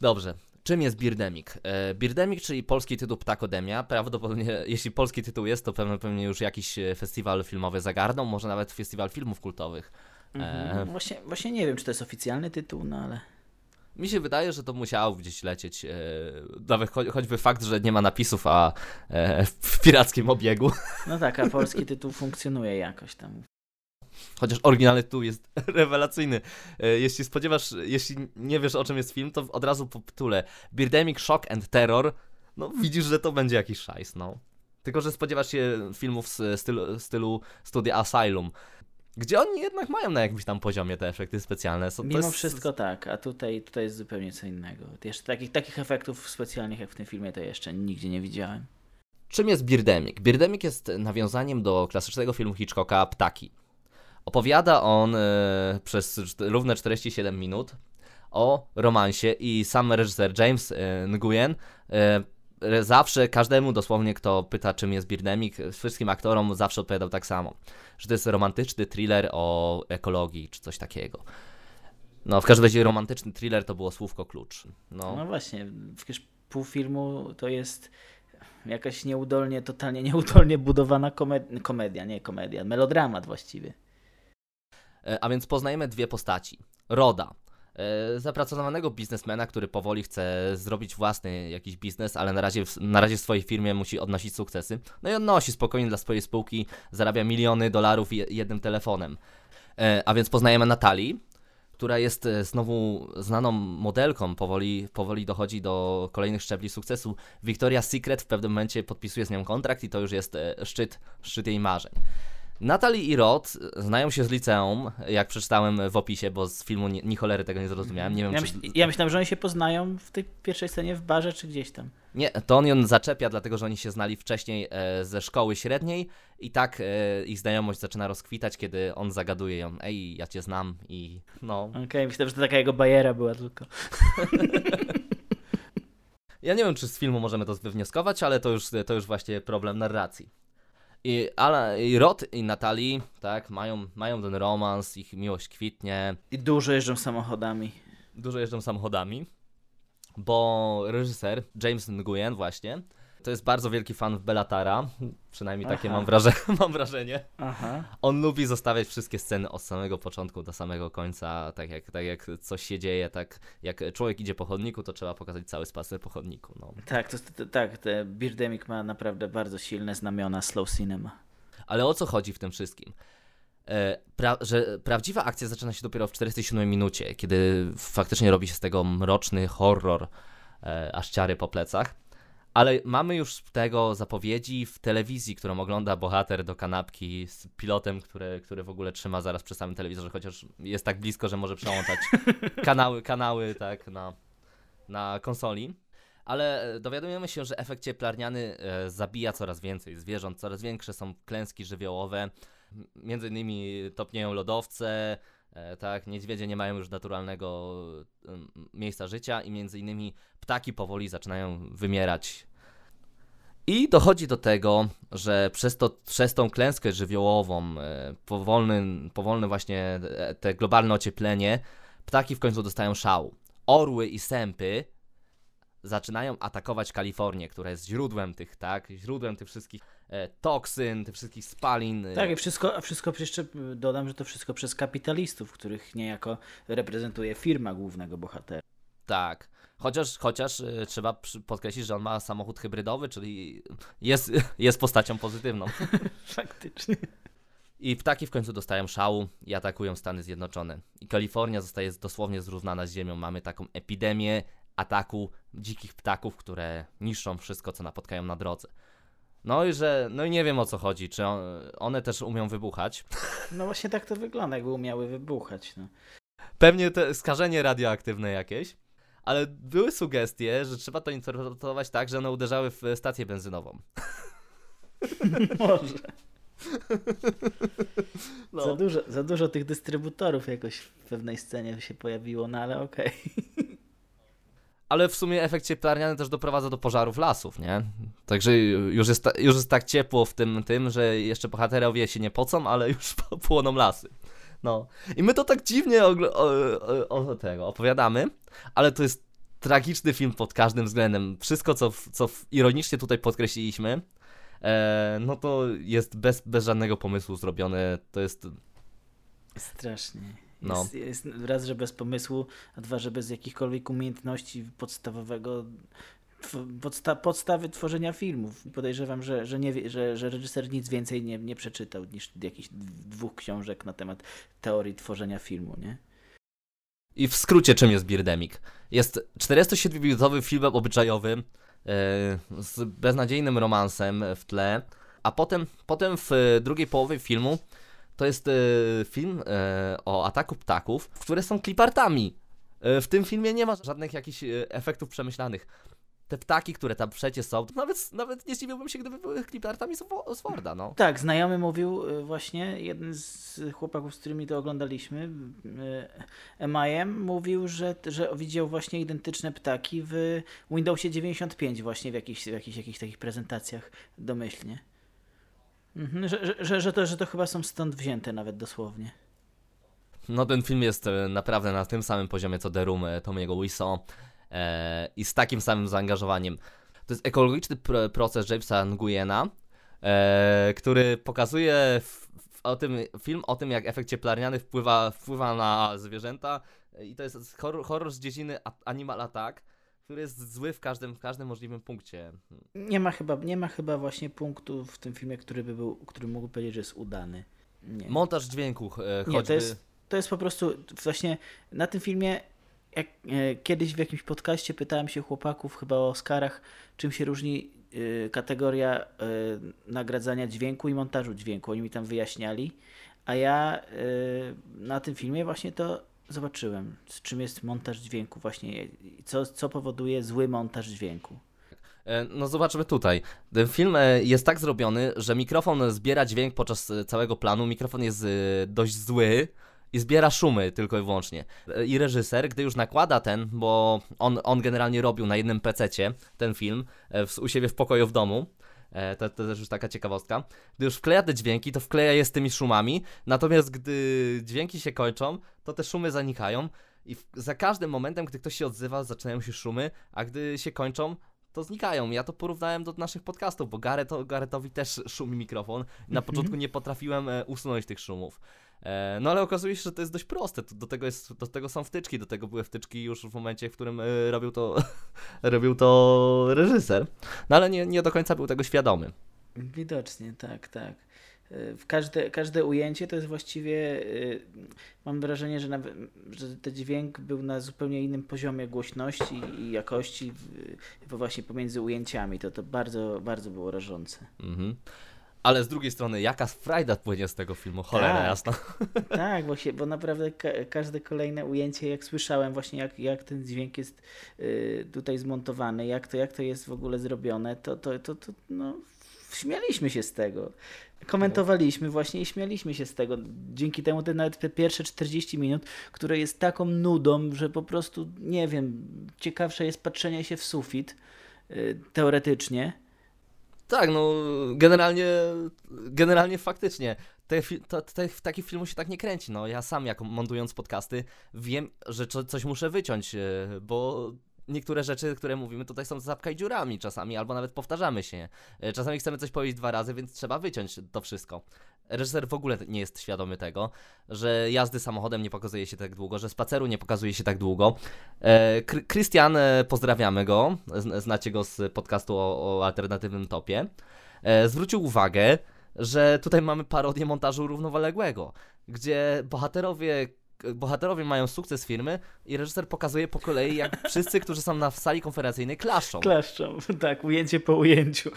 Dobrze. Czym jest Birdemic? E, Birdemic, czyli polski tytuł Ptakodemia. Prawdopodobnie, jeśli polski tytuł jest, to pewnie, pewnie już jakiś e, festiwal filmowy zagarną, może nawet festiwal filmów kultowych. Mhm. E, Właśnie, właśnie nie wiem, czy to jest oficjalny tytuł, no ale... mi się wydaje, że to musiało gdzieś lecieć. E, nawet cho choćby fakt, że nie ma napisów, a e, w pirackim obiegu. No tak, a polski tytuł funkcjonuje jakoś tam. Chociaż oryginalny tytuł jest rewelacyjny. E, Jeśli spodziewasz, jeśli nie wiesz o czym jest film, to od razu po tytule Birdemic Shock and Terror, no widzisz, że to będzie jakiś szajs, no. Tylko, że spodziewasz się filmów z stylu, stylu Studia Asylum, gdzie oni jednak mają na jakimś tam poziomie te efekty specjalne. Mimo jest- wszystko tak, a tutaj, tutaj jest zupełnie co innego. Jeszcze takich, takich efektów specjalnych jak w tym filmie to jeszcze nigdzie nie widziałem. Czym jest Birdemic? Birdemic jest nawiązaniem do klasycznego filmu Hitchcocka Ptaki. Opowiada on e, przez równe 47 minut o romansie i sam reżyser James e, Nguyen e, zawsze każdemu dosłownie, kto pyta czym jest Birdemic, wszystkim aktorom zawsze odpowiadał tak samo, że to jest romantyczny thriller o ekologii czy coś takiego. No, w każdym razie romantyczny thriller to było słówko klucz. No, No, właśnie, przecież pół filmu to jest jakaś nieudolnie, totalnie nieudolnie budowana komed- komedia, nie komedia, melodramat właściwie. E, A więc poznajemy dwie postaci. Roda. E, Zapracowanego biznesmena, który powoli chce zrobić własny jakiś biznes, ale na razie, na razie w swojej firmie musi odnosić sukcesy. No i odnosi spokojnie dla swojej spółki, zarabia miliony dolarów je, jednym telefonem. E, A więc poznajemy Natalii, która jest e, znowu znaną modelką, powoli, powoli dochodzi do kolejnych szczebli sukcesu. Victoria's Secret w pewnym momencie podpisuje z nią kontrakt i to już jest szczyt, szczyt jej marzeń. Natalie i Rod znają się z liceum, jak przeczytałem w opisie, bo z filmu ni, ni cholery tego nie zrozumiałem. Nie wiem, Ja, czy... myśl, ja myślałem, że oni się poznają w tej pierwszej scenie w barze czy gdzieś tam. Nie, to on ją zaczepia, dlatego że oni się znali wcześniej e, ze szkoły średniej i tak e, ich znajomość zaczyna rozkwitać, kiedy on zagaduje ją, ej, ja cię znam i no... Okej, myślałem, że to taka jego bajera była tylko. Ja nie wiem, czy z filmu możemy to wywnioskować, ale to już, to już właśnie problem narracji. I, ale, i Rod i Natalie, tak, mają, mają ten romans, ich miłość kwitnie, I dużo jeżdżą samochodami. dużo jeżdżą samochodami, bo reżyser James Nguyen właśnie, to jest bardzo wielki fan Bellatara, przynajmniej takie mam, wraże mam wrażenie. Aha. On lubi zostawiać wszystkie sceny od samego początku do samego końca, tak jak, tak jak coś się dzieje, tak jak człowiek idzie po chodniku, to trzeba pokazać cały spacer po chodniku. No. Tak, to, to, tak, Birdemic ma naprawdę bardzo silne znamiona slow cinema. Ale o co chodzi w tym wszystkim? E, pra że prawdziwa akcja zaczyna się dopiero w 47 minucie, kiedy faktycznie robi się z tego mroczny horror, e, aż ciary po plecach. Ale mamy już tego zapowiedzi w telewizji, którą ogląda bohater do kanapki z pilotem, który, który w ogóle trzyma zaraz przy samym telewizorze, chociaż jest tak blisko, że może przełączać kanały, kanały tak na, na konsoli. Ale e, dowiadujemy się, że efekt cieplarniany e, zabija coraz więcej zwierząt, coraz większe są klęski żywiołowe. Między innymi topnieją lodowce, tak, niedźwiedzie nie mają już naturalnego miejsca życia i między innymi ptaki powoli zaczynają wymierać. I dochodzi do tego, że przez, to, przez tą klęskę żywiołową, e, powolny, powolne właśnie e, te globalne ocieplenie, ptaki w końcu dostają szału. Orły i sępy zaczynają atakować Kalifornię, która jest źródłem tych, tak, źródłem tych wszystkich e, toksyn, tych wszystkich spalin. e, Tak, i wszystko, wszystko jeszcze dodam, że to wszystko przez kapitalistów, których niejako reprezentuje firma głównego bohatera. Tak. Chociaż, chociaż e, trzeba podkreślić, że on ma samochód hybrydowy, czyli jest, jest postacią pozytywną. Faktycznie. I ptaki w końcu dostają szału i atakują Stany Zjednoczone. I Kalifornia zostaje dosłownie zrównana z ziemią. Mamy taką epidemię ataku dzikich ptaków, które niszczą wszystko, co napotkają na drodze. No i że, no i nie wiem o co chodzi, czy on, one też umią wybuchać. No właśnie tak to wygląda, jakby umiały wybuchać. No. Pewnie te skażenie radioaktywne jakieś, ale były sugestie, że trzeba to interpretować tak, że one uderzały w stację benzynową. Może. No. Za, dużo, za dużo tych dystrybutorów jakoś w pewnej scenie się pojawiło, no ale okej. Ale w sumie efekt cieplarniany też doprowadza do pożarów lasów, nie? Także już jest, już jest tak ciepło w tym, tym, że jeszcze bohaterowie się nie pocą, ale już płoną lasy. No. I my to tak dziwnie o, o, o tego opowiadamy, ale to jest tragiczny film pod każdym względem. Wszystko, co, co ironicznie tutaj podkreśliliśmy, e, no to jest bez, bez żadnego pomysłu zrobione. To jest Strasznie. No. Jest, jest raz, że bez pomysłu, a dwa, że bez jakichkolwiek umiejętności podstawowego podsta podstawy tworzenia filmów. Podejrzewam, że, że, nie wie, że, że reżyser nic więcej nie, nie przeczytał niż jakichś dwóch książek na temat teorii tworzenia filmu, nie? I w skrócie, czym jest Birdemic? Jest 47-minutowy filmem obyczajowym e, z beznadziejnym romansem w tle, a potem, potem w e, drugiej połowie filmu to jest e, film e, o ataku ptaków, które są klipartami. E, w tym filmie nie ma żadnych jakichś efektów przemyślanych. Te ptaki, które tam przecie są, nawet, nawet nie zdziwiłbym się, gdyby były klipartami z, Forda, no. Tak, znajomy mówił właśnie, jeden z chłopaków, z którymi to oglądaliśmy, MIM, mówił, że, że widział właśnie identyczne ptaki w Windowsie 95 właśnie w jakichś, w jakichś, jakichś takich prezentacjach domyślnie. Mhm, że, że, że, to, że to chyba są stąd wzięte nawet dosłownie. No ten film jest e, naprawdę na tym samym poziomie co The Room e, Tomiego Wiseau e, i z takim samym zaangażowaniem. To jest ekologiczny pr- proces Jamesa Nguyena, e, który pokazuje o tym, film o tym, jak efekt cieplarniany wpływa, wpływa na zwierzęta e, i to jest horror, horror z dziedziny Animal Attack, który jest zły w każdym, w każdym możliwym punkcie. Nie ma chyba, nie ma chyba właśnie punktu w tym filmie, który by był, który mógłby powiedzieć, że jest udany. Nie. Montaż dźwięku e, choćby... Nie, to jest, to jest po prostu właśnie na tym filmie. Jak, e, kiedyś w jakimś podcaście pytałem się chłopaków chyba o Oscarach, czym się różni e, kategoria e, nagradzania dźwięku i montażu dźwięku. Oni mi tam wyjaśniali, a ja e, na tym filmie właśnie to zobaczyłem, z czym jest montaż dźwięku właśnie, co, co powoduje zły montaż dźwięku. E, No zobaczmy tutaj. Ten film e, jest tak zrobiony, że mikrofon zbiera dźwięk podczas e, całego planu. Mikrofon jest dość zły i zbiera szumy tylko i wyłącznie. I reżyser, gdy już nakłada ten, bo on, on generalnie robił na jednym pececie ten film w, u siebie w pokoju w domu, E, to, to też już taka ciekawostka. Gdy już wkleja te dźwięki, to wkleja je z tymi szumami, natomiast gdy dźwięki się kończą, to te szumy zanikają i w, za każdym momentem, gdy ktoś się odzywa, zaczynają się szumy, a gdy się kończą, to znikają. Ja to porównałem do naszych podcastów, bo Gareth, Garetowi też szumi mikrofon. Na początku nie potrafiłem e, usunąć tych szumów. E, no ale okazuje się, że to jest dość proste. Do tego, jest, do tego są wtyczki, do tego były wtyczki już w momencie, w którym e, robił to, robił to reżyser. No ale nie, nie do końca był tego świadomy. Widocznie, tak, tak. E, każde, każde ujęcie to jest właściwie, mam wrażenie, że, nawet, że ten dźwięk był na zupełnie innym poziomie głośności i jakości, właśnie pomiędzy ujęciami. To, to bardzo, bardzo było rażące. Mhm. Ale z drugiej strony, jaka frajda płynie z tego filmu, cholera tak, jasna. Tak, właśnie, bo naprawdę ka każde kolejne ujęcie, jak słyszałem właśnie, jak, jak ten dźwięk jest y, tutaj zmontowany, jak to, jak to jest w ogóle zrobione, to, to, to, to no, śmialiśmy się z tego. Komentowaliśmy właśnie i śmialiśmy się z tego. Dzięki temu te nawet te pierwsze 40 minut, które jest taką nudą, że po prostu, nie wiem, ciekawsze jest patrzenie się w sufit, y, teoretycznie, tak, no generalnie, generalnie faktycznie. Te, to, te, taki film się tak nie kręci. No ja sam, jak montując podcasty, wiem, że coś muszę wyciąć, e, bo niektóre rzeczy, które mówimy tutaj są zapkaj dziurami czasami, albo nawet powtarzamy się. E, czasami chcemy coś powiedzieć dwa razy, więc trzeba wyciąć to wszystko. Reżyser w ogóle nie jest świadomy tego, że jazdy samochodem nie pokazuje się tak długo, że spaceru nie pokazuje się tak długo. E, Christian, e, pozdrawiamy go, znacie go z podcastu o, o alternatywnym topie. zwrócił uwagę, że tutaj mamy parodię montażu równoległego, gdzie bohaterowie bohaterowie mają sukces firmy i reżyser pokazuje po kolei, jak wszyscy, którzy są na sali konferencyjnej, klaszczą. Klaszczą, tak, ujęcie po ujęciu.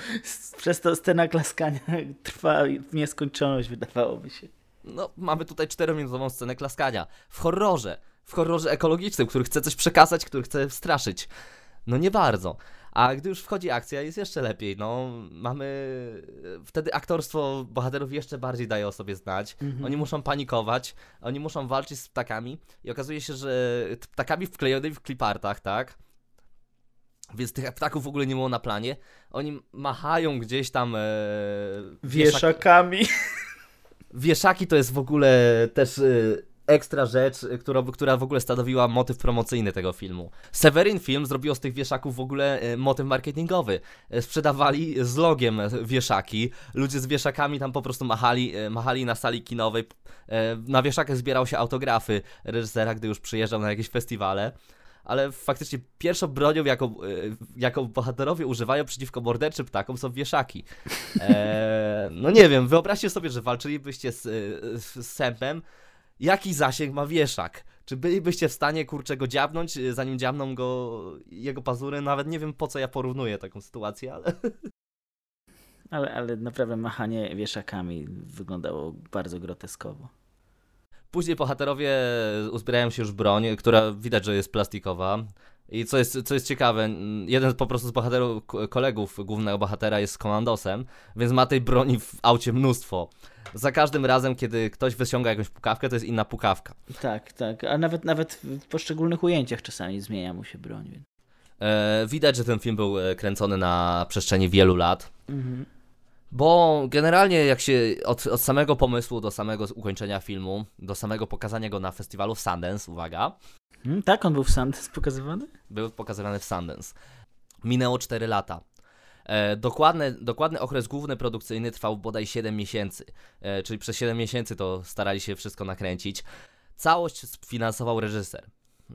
Przez to scena klaskania trwa w nieskończoność, wydawałoby się. No, mamy tutaj czterominutową scenę klaskania. W horrorze. W horrorze ekologicznym, który chce coś przekazać, który chce straszyć. No nie bardzo. A gdy już wchodzi akcja, jest jeszcze lepiej. No, mamy. Wtedy aktorstwo bohaterów jeszcze bardziej daje o sobie znać. Mhm. Oni muszą panikować, oni muszą walczyć z ptakami. I okazuje się, że ptakami wklejonymi w klipartach, tak? Więc tych ptaków w ogóle nie było na planie. Oni machają gdzieś tam. E, wieszakami. Wieszaki to jest w ogóle też. E, ekstra rzecz, która, która w ogóle stanowiła motyw promocyjny tego filmu. Severin Film zrobił z tych wieszaków w ogóle e, motyw marketingowy. E, sprzedawali z logiem wieszaki, ludzie z wieszakami tam po prostu machali, e, machali na sali kinowej. Na wieszakach zbierał się autografy reżysera, gdy już przyjeżdżał na jakieś festiwale ale faktycznie pierwszą bronią, jaką, jaką bohaterowie używają przeciwko morderczym ptakom są wieszaki. Eee, no nie wiem, wyobraźcie sobie, że walczylibyście z, z sępem, jaki zasięg ma wieszak. Czy bylibyście w stanie kurczę go dziabnąć, y, zanim dziabną go jego pazury? Nawet nie wiem po co ja porównuję taką sytuację, ale. Ale, ale naprawdę machanie wieszakami wyglądało bardzo groteskowo. Później bohaterowie uzbierają się już broń, która widać, że jest plastikowa. I co jest, co jest ciekawe, jeden po prostu z bohaterów, kolegów głównego bohatera jest komandosem, więc ma tej broni w aucie mnóstwo za każdym razem, kiedy ktoś wyciąga jakąś pukawkę, to jest inna pukawka. Tak, tak. A nawet, nawet w poszczególnych ujęciach czasami zmienia mu się broń. Więc... E, widać, że ten film był e, kręcony na przestrzeni wielu lat. Mhm. Bo generalnie jak się od, od samego pomysłu do samego ukończenia filmu, do samego pokazania go na festiwalu Sundance, uwaga. Hmm, tak, on był w Sundance pokazywany? Był pokazywany w Sundance. Minęło 4 lata. E, dokładny, dokładny okres główny produkcyjny trwał bodaj 7 miesięcy, e, czyli przez 7 miesięcy to starali się wszystko nakręcić. Całość sfinansował reżyser.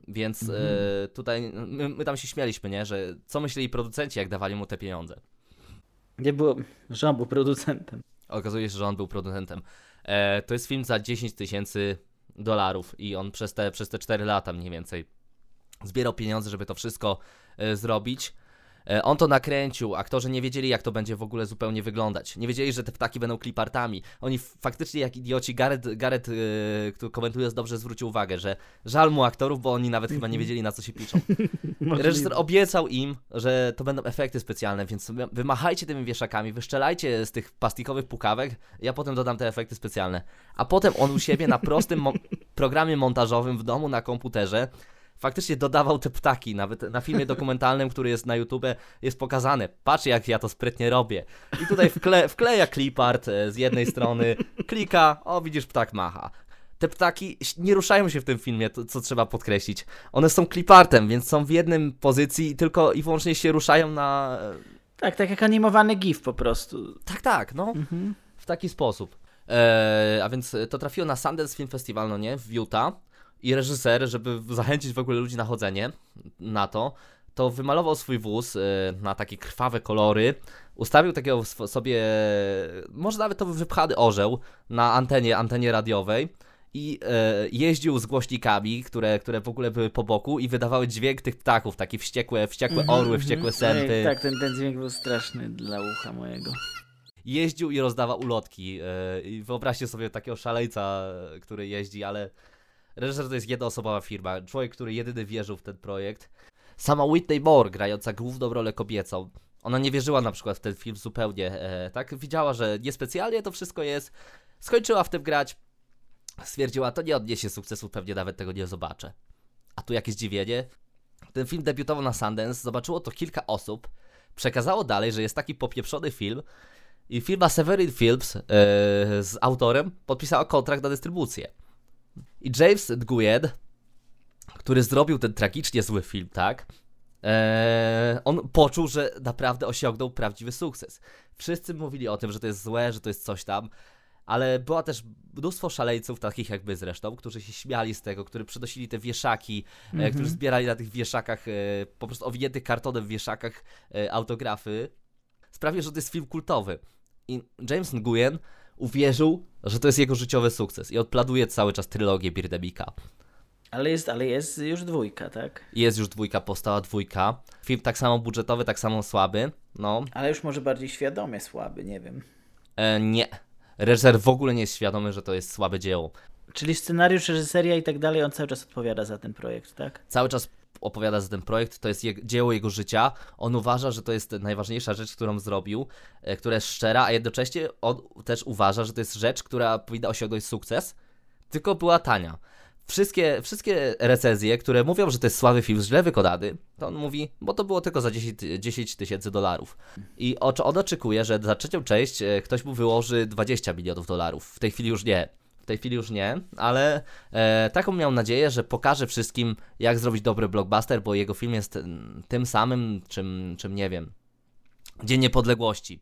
Więc mm. e, tutaj my, my, tam się śmialiśmy, nie? Że co myśleli producenci, jak dawali mu te pieniądze. Nie było, że on był producentem. Okazuje się, że on był producentem. E, to jest film za 10 tysięcy dolarów i on przez te, przez te 4 lata mniej więcej zbierał pieniądze, żeby to wszystko e, zrobić. E, on to nakręcił, aktorzy nie wiedzieli, jak to będzie w ogóle zupełnie wyglądać. Nie wiedzieli, że te ptaki będą klipartami. Oni faktycznie, jak idioci, Gareth, Gareth yy, który komentując dobrze, zwrócił uwagę, że żal mu aktorów, bo oni nawet chyba nie wiedzieli, na co się piszą. Reżyser obiecał im, że to będą efekty specjalne, więc wymachajcie tymi wieszakami, wyszczelajcie z tych plastikowych pukawek, ja potem dodam te efekty specjalne. A potem on u siebie na prostym mo programie montażowym w domu na komputerze faktycznie dodawał te ptaki, nawet na filmie dokumentalnym, który jest na YouTube, jest pokazane, patrz jak ja to sprytnie robię. I tutaj wkle, wkleja clipart e, z jednej strony, klika, o widzisz ptak macha. Te ptaki nie ruszają się w tym filmie, to, co trzeba podkreślić. One są clipartem, więc są w jednym pozycji i tylko i wyłącznie się ruszają na... Tak, tak jak animowany GIF po prostu. Tak, tak, no. Mhm. W taki sposób. Eee, a więc to trafiło na Sundance Film Festival, no nie, w Utah i reżyser, żeby zachęcić w ogóle ludzi na chodzenie na to, to wymalował swój wóz e, na takie krwawe kolory, ustawił takiego sobie, może nawet to wypchany orzeł na antenie, antenie radiowej i e, jeździł z głośnikami, które, które w ogóle były po boku i wydawały dźwięk tych ptaków, takie wściekłe, wściekłe Mhm, orły, mhm. wściekłe Ej, sępy. Tak, ten, ten dźwięk był straszny dla ucha mojego. jeździł i rozdawał ulotki. I wyobraźcie sobie takiego szaleńca, który jeździ, ale reżyser to jest jednoosobowa firma. Człowiek, który jedyny wierzył w ten projekt. Sama Whitney Moore, grająca główną rolę kobiecą, ona nie wierzyła na przykład w ten film zupełnie, e, tak? Widziała, że niespecjalnie to wszystko jest. Skończyła w tym grać. Stwierdziła, to nie odniesie sukcesu, pewnie nawet tego nie zobaczę. A tu jakieś zdziwienie. Ten film debiutował na Sundance, zobaczyło to kilka osób, przekazało dalej, że jest taki popieprzony film, i firma Severin Films e, z autorem podpisała kontrakt na dystrybucję. I James Nguyen, który zrobił ten tragicznie zły film, tak? E, on poczuł, że naprawdę osiągnął prawdziwy sukces. Wszyscy mówili o tym, że to jest złe, że to jest coś tam, ale była też mnóstwo szaleńców, takich jak my zresztą, którzy się śmiali z tego, którzy przynosili te wieszaki, e, którzy zbierali na tych wieszakach, e, po prostu owiniętych kartonem wieszakach e, autografy. Sprawił, że to jest film kultowy. I James Nguyen uwierzył, że to jest jego życiowy sukces i odplanuje cały czas trylogię Birdemika. Ale jest, ale jest już dwójka, tak? Jest już dwójka, powstała dwójka. Film tak samo budżetowy, tak samo słaby. No, Ale już może bardziej świadomie słaby, nie wiem. e, nie. Reżyser w ogóle nie jest świadomy, że to jest słabe dzieło. Czyli scenariusz, reżyseria i tak dalej, on cały czas odpowiada za ten projekt, tak? Cały czas opowiada za ten projekt, to jest je, dzieło jego życia. On uważa, że to jest najważniejsza rzecz, którą zrobił, e, która jest szczera, a jednocześnie on też uważa, że to jest rzecz, która powinna osiągnąć sukces, tylko była tania. Wszystkie, wszystkie recenzje, które mówią, że to jest słaby film, źle wykonany, to on mówi, bo to było tylko za 10 10 tysięcy dolarów. I on oczekuje, że za trzecią część e, ktoś mu wyłoży 20 milionów dolarów. W tej chwili już nie. W tej chwili już nie, ale e, taką miał nadzieję, że pokaże wszystkim, jak zrobić dobry blockbuster, bo jego film jest mm, tym samym, czym, czym nie wiem, Dzień Niepodległości.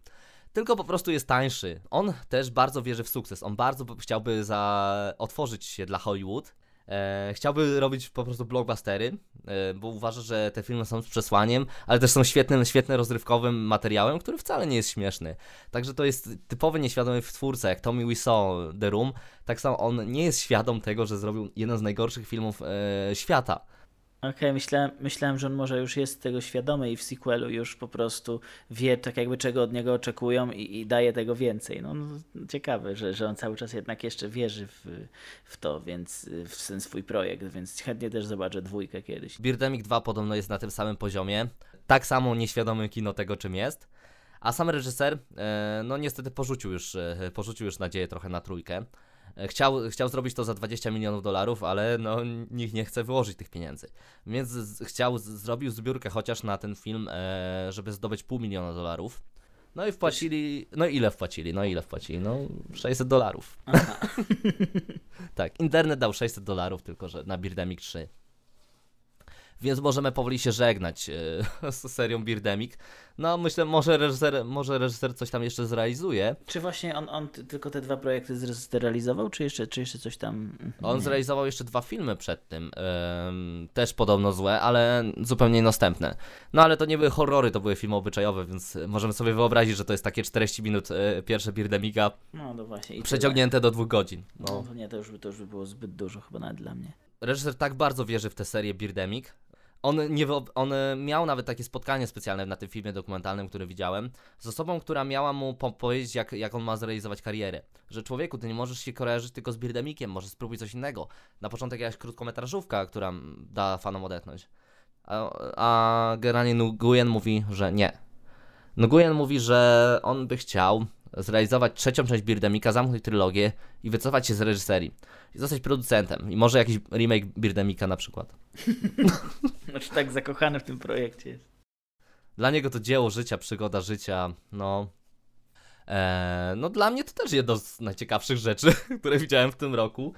Tylko po prostu jest tańszy. On też bardzo wierzy w sukces. On bardzo chciałby za... otworzyć się dla Hollywood. E, chciałby robić po prostu blockbustery, e, bo uważa, że te filmy są z przesłaniem, ale też są świetnym, świetnie rozrywkowym materiałem, który wcale nie jest śmieszny. Także to jest typowy nieświadomy twórca, jak Tommy Wiseau, The Room. Tak samo on nie jest świadom tego, że zrobił jeden z najgorszych filmów e, świata. Okej, myślałem, myślałem, że on może już jest tego świadomy i w sequelu już po prostu wie tak jakby czego od niego oczekują i, i daje tego więcej. No, no ciekawe, że, że on cały czas jednak jeszcze wierzy w, w to, więc w ten swój projekt, więc chętnie też zobaczę dwójkę kiedyś. Birdemic 2 podobno jest na tym samym poziomie. Tak samo nieświadomy kino tego, czym jest. A sam reżyser, e, no niestety porzucił już, e, porzucił już nadzieję trochę na trójkę. Chciał, chciał zrobić to za 20 milionów dolarów, ale no nikt nie chce wyłożyć tych pieniędzy. Więc z, chciał, z, zrobił zbiórkę chociaż na ten film, e, żeby zdobyć pół miliona dolarów. No i wpłacili, no ile wpłacili, no ile wpłacili, no 600 dolarów. tak, internet dał 600 dolarów tylko, że na Birdemic 3. Więc możemy powoli się żegnać e, z serią Birdemic. No myślę, może reżyser, może reżyser coś tam jeszcze zrealizuje. Czy właśnie on, on ty- tylko te dwa projekty zre- zrealizował, czy jeszcze, czy jeszcze coś tam? On Nie. zrealizował jeszcze dwa filmy przed tym, też podobno złe, ale zupełnie następne. No ale to nie były horrory, to były filmy obyczajowe, więc możemy sobie wyobrazić, że to jest takie 40 minut e, pierwsze Birdemica, No, no właśnie. przeciągnięte do dwóch godzin. No. No to nie, to już, by- to już by było zbyt dużo chyba nawet dla mnie. reżyser tak bardzo wierzy w tę serię Birdemic. On, nie, on miał nawet takie spotkanie specjalne na tym filmie dokumentalnym, który widziałem, z osobą, która miała mu po- powiedzieć, jak, jak on ma zrealizować karierę. Że człowieku, ty nie możesz się kojarzyć tylko z Birdemikiem, może spróbuj coś innego. Na początek jakaś krótkometrażówka, która da fanom odetchnąć. A, a generalnie Nguyen mówi, że nie. Nguyen mówi, że on by chciał zrealizować trzecią część Birdemika, zamknąć trylogię i wycofać się z reżyserii. I zostać producentem. I może jakiś remake Birdemika na przykład. Znaczy tak zakochany w tym projekcie jest. Dla niego to dzieło życia, przygoda życia, no... E, no dla mnie to też jedno z najciekawszych rzeczy, które widziałem w tym roku.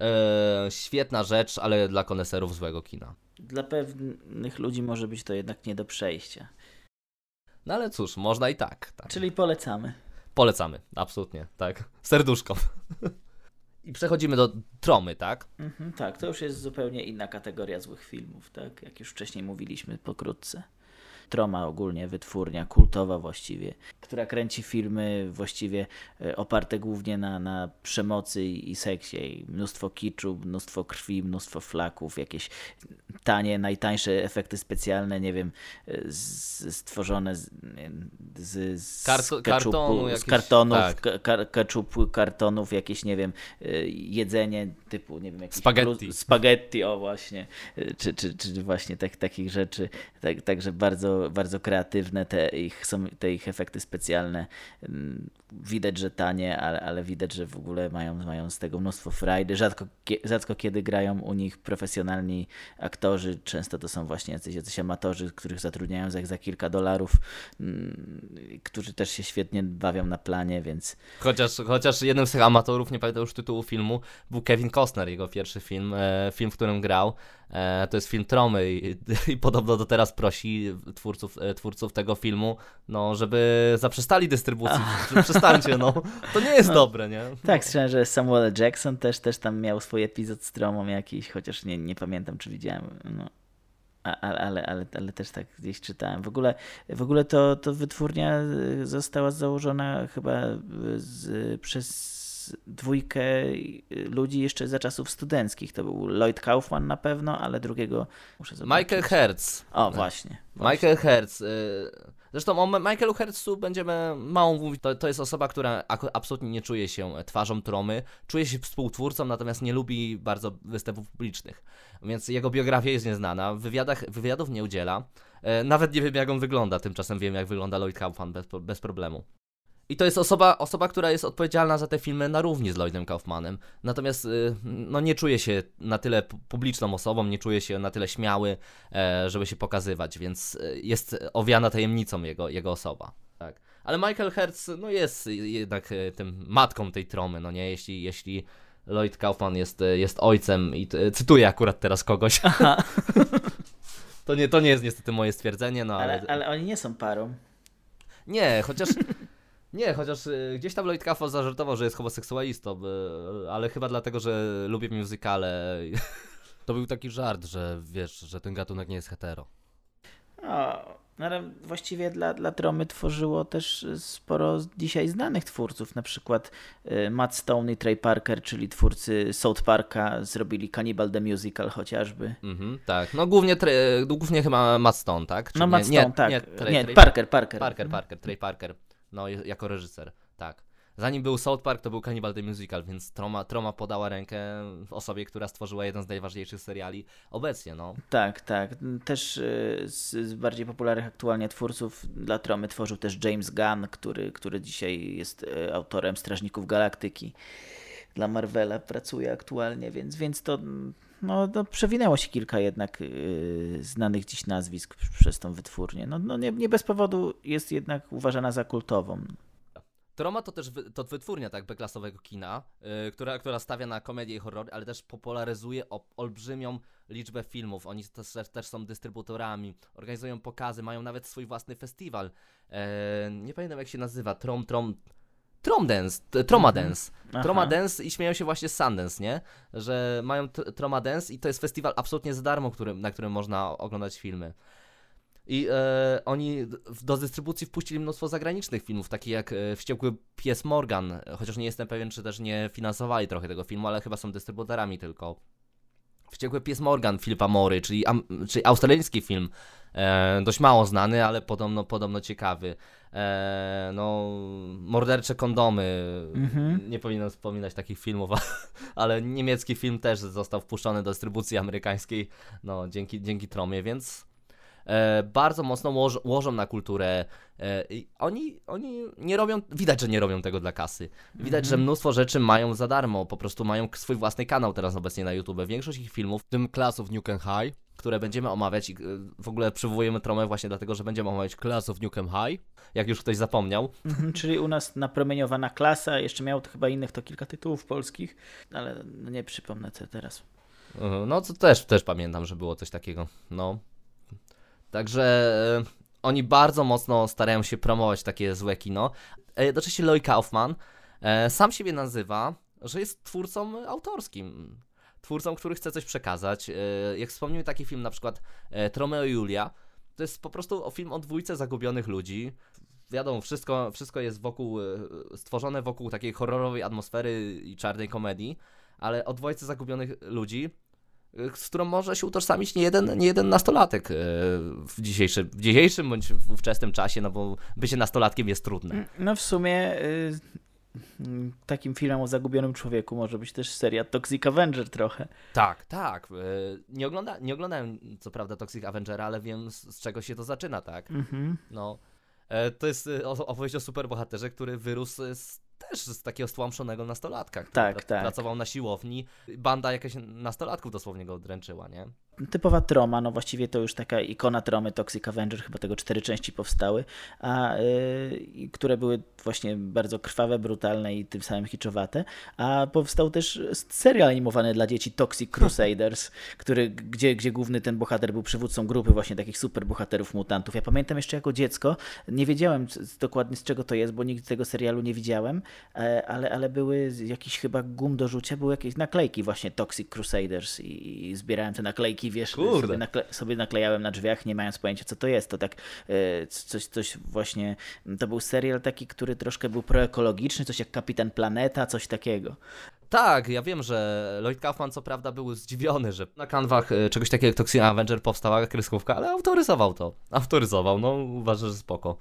E, świetna rzecz, ale dla koneserów złego kina. Dla pewnych ludzi może być to jednak nie do przejścia. No ale cóż, można i tak. tak. Czyli polecamy. Polecamy, absolutnie, tak. Serduszko. I przechodzimy do Tromy, tak? Mhm, tak, to już jest zupełnie inna kategoria złych filmów, tak? Jak już wcześniej mówiliśmy pokrótce. Troma ogólnie, wytwórnia kultowa właściwie, która kręci filmy właściwie e, oparte głównie na, na przemocy i, seksie. I mnóstwo kiczu, mnóstwo krwi, mnóstwo flaków, jakieś tanie, najtańsze efekty specjalne, nie wiem, e, z, stworzone z, z, z, Karto- kartonu z kartonów, tak. ka- kartonów, jakieś, nie wiem, e, jedzenie typu, nie wiem, jakieś Spaghetti. pru- spaghetti, o właśnie, czy, czy, czy właśnie tak, takich rzeczy. Tak, także bardzo, bardzo kreatywne te ich, są te ich efekty specjalne. Widać, że tanie, ale, ale widać, że w ogóle mają, mają z tego mnóstwo frajdy. Rzadko, rzadko kiedy grają u nich profesjonalni aktorzy. Często to są właśnie jacyś, jacyś amatorzy, których zatrudniają za, za kilka dolarów, ym, którzy też się świetnie bawią na planie, więc Chociaż, chociaż jednym z tych amatorów, nie pamiętam już tytułu filmu, był Kevin Costner, jego pierwszy film, e, film, w którym grał. E, to jest film Tromy i, i podobno do teraz prosi twórców, e, twórców tego filmu, no, żeby zaprzestali dystrybucji, że przestańcie, no. To nie jest dobre, nie? Tak, słyszałem, że Samuel. Jackson też, też tam miał swój epizod z tromą jakiś, chociaż nie, nie pamiętam, czy widziałem. No. Ale, ale, ale, ale też tak gdzieś czytałem. W ogóle, w ogóle to, to wytwórnia y, została założona chyba y, z, przez dwójkę y, ludzi jeszcze za czasów studenckich. To był Lloyd Kaufman na pewno, ale drugiego muszę zobaczyć. Michael Hertz. O, właśnie. właśnie. Michael Hertz. y, Zresztą o Michaelu Hertzu będziemy mało mówić. To, to jest osoba, która absolutnie nie czuje się twarzą tromy, czuje się współtwórcą, natomiast nie lubi bardzo występów publicznych. Więc jego biografia jest nieznana. W wywiadach, wywiadów nie udziela. E, Nawet nie wiem, jak on wygląda. Tymczasem wiem, jak wygląda Lloyd Kaufman bez, bez problemu. I to jest osoba, osoba, która jest odpowiedzialna za te filmy na równi z Lloydem Kaufmanem. Natomiast y, no, nie czuje się na tyle pu- publiczną osobą, nie czuje się na tyle śmiały, e, żeby się pokazywać, więc y, jest owiana tajemnicą jego, jego osoba. Tak. Ale Michael Hertz no, jest jednak y, tym matką tej tromy, no nie? Jeśli, jeśli Lloyd Kaufman jest, jest ojcem i cytuję akurat teraz kogoś. to, nie, to nie jest niestety moje stwierdzenie, no ale... Ale, ale oni nie są parą. Nie, chociaż. Nie, chociaż y, gdzieś tam Lloyd Kaufman zażartował, że jest homoseksualistą, y, ale chyba dlatego, że lubię musicale. To był taki żart, że wiesz, że ten gatunek nie jest hetero. No ale właściwie dla, dla Tromy tworzyło też sporo dzisiaj znanych twórców, na przykład y, Matt Stone i Trey Parker, czyli twórcy South Parka, zrobili Cannibal the Musical chociażby. Mhm, tak. No głównie, tre, głównie chyba Matt Stone, tak? Czy No nie- Matt Stone, nie, tak. Nie, Nie, Trey, Parker, Parker. Parker, Parker, Trey Parker. No, jako reżyser, tak. Zanim był South Park, to był Cannibal the Musical, więc Troma, Troma podała rękę osobie, która stworzyła jeden z najważniejszych seriali obecnie, no. Tak, tak. Też y, z, z bardziej popularnych aktualnie twórców dla Tromy tworzył też James Gunn, który, który dzisiaj jest y, autorem Strażników Galaktyki. Dla Marvela pracuje aktualnie, więc, więc to no, no, przewinęło się kilka jednak y, znanych dziś nazwisk przez tą wytwórnię. No, no nie, nie bez powodu jest jednak uważana za kultową. Troma to też wy, to wytwórnia tak beklasowego kina, yy, która, która stawia na komedię i horror, ale też popularyzuje o, olbrzymią liczbę filmów. Oni też, też, są dystrybutorami, organizują pokazy, mają nawet swój własny festiwal. E, nie pamiętam jak się nazywa, Trom, Trom, Trom Dance, Troma Dance. Aha. Troma Dance i śmieją się właśnie z Sundance, nie? Że mają t- Troma Dance i to jest festiwal absolutnie za darmo, który, na którym można oglądać filmy. I e, oni do dystrybucji wpuścili mnóstwo zagranicznych filmów, takich jak e, Wściekły Pies Morgan, chociaż nie jestem pewien, czy też nie finansowali trochę tego filmu, ale chyba są dystrybutorami tylko. Wściekły Pies Morgan Filipa Mory, czyli, am, czyli australijski film, e, dość mało znany, ale podobno, podobno ciekawy. E, no, Mordercze kondomy, Mhm. nie powinienem wspominać takich filmów, ale niemiecki film też został wpuszczony do dystrybucji amerykańskiej, no, dzięki, dzięki Tromie, więc... e, bardzo mocno łoż, łożą na kulturę. E, oni, oni nie robią, widać, że nie robią tego dla kasy. Widać, że mnóstwo rzeczy mają za darmo, po prostu mają swój własny kanał teraz obecnie na YouTube. Większość ich filmów, w tym Class of Nukem High, które będziemy omawiać i e, w ogóle przywołujemy Tromę właśnie dlatego, że będziemy omawiać Class of Nukem High, jak już ktoś zapomniał. Mhm, czyli u nas napromieniowana klasa, jeszcze miał to chyba innych to kilka tytułów polskich, ale no nie przypomnę co teraz. Mhm, No to też, też pamiętam, że było coś takiego. No. Także e, oni bardzo mocno starają się promować takie złe kino. E, Jednocześnie Lloyd Kaufman e, sam siebie nazywa, że jest twórcą autorskim. Twórcą, który chce coś przekazać. Jak wspomnimy taki film na przykład Tromeo i Julia, to jest po prostu film o dwójce zagubionych ludzi. Wiadomo, wszystko, wszystko jest wokół, stworzone wokół takiej horrorowej atmosfery i czarnej komedii, ale o dwójce zagubionych ludzi, z którą może się utożsamić nie jeden, nie jeden nastolatek y, w dzisiejszym, w dzisiejszym bądź w ówczesnym czasie, no bo bycie nastolatkiem jest trudne. No w sumie y, mm, takim filmem o zagubionym człowieku może być też seria Toxic Avenger trochę. Tak, tak. y, Nie, ogląda, nie oglądałem co prawda Toxic Avengera, ale wiem z, z czego się to zaczyna, tak? Mhm. No. E, To jest y, o- opowieść o superbohaterze, który wyrósł z, też z takiego stłamszonego nastolatka, który Tak, pra- tak. pracował na siłowni. Banda jakaś nastolatków dosłownie go dręczyła, nie? Typowa troma, no właściwie to już taka ikona tromy Toxic Avenger, chyba tego cztery części powstały, a, y, które były właśnie bardzo krwawe, brutalne i tym samym hiczowate, a powstał też serial animowany dla dzieci Toxic Crusaders, który, gdzie, gdzie główny ten bohater był przywódcą grupy właśnie takich super bohaterów mutantów. Ja pamiętam jeszcze jako dziecko, nie wiedziałem dokładnie z czego to jest, bo nigdy tego serialu nie widziałem, e, ale, ale były jakieś chyba gum do rzucia, były jakieś naklejki właśnie Toxic Crusaders i, i zbierałem te naklejki, wiesz, sobie, nakle, sobie naklejałem na drzwiach, nie mając pojęcia co to jest. To tak e, coś, coś właśnie, to był serial taki, który troszkę był proekologiczny, coś jak Kapitan Planeta, coś takiego. Tak, ja wiem, że Lloyd Kaufman co prawda był zdziwiony, że na kanwach e, czegoś takiego jak Toxic Avenger powstała kreskówka, ale autoryzował to. Autoryzował, no uważa, że spoko.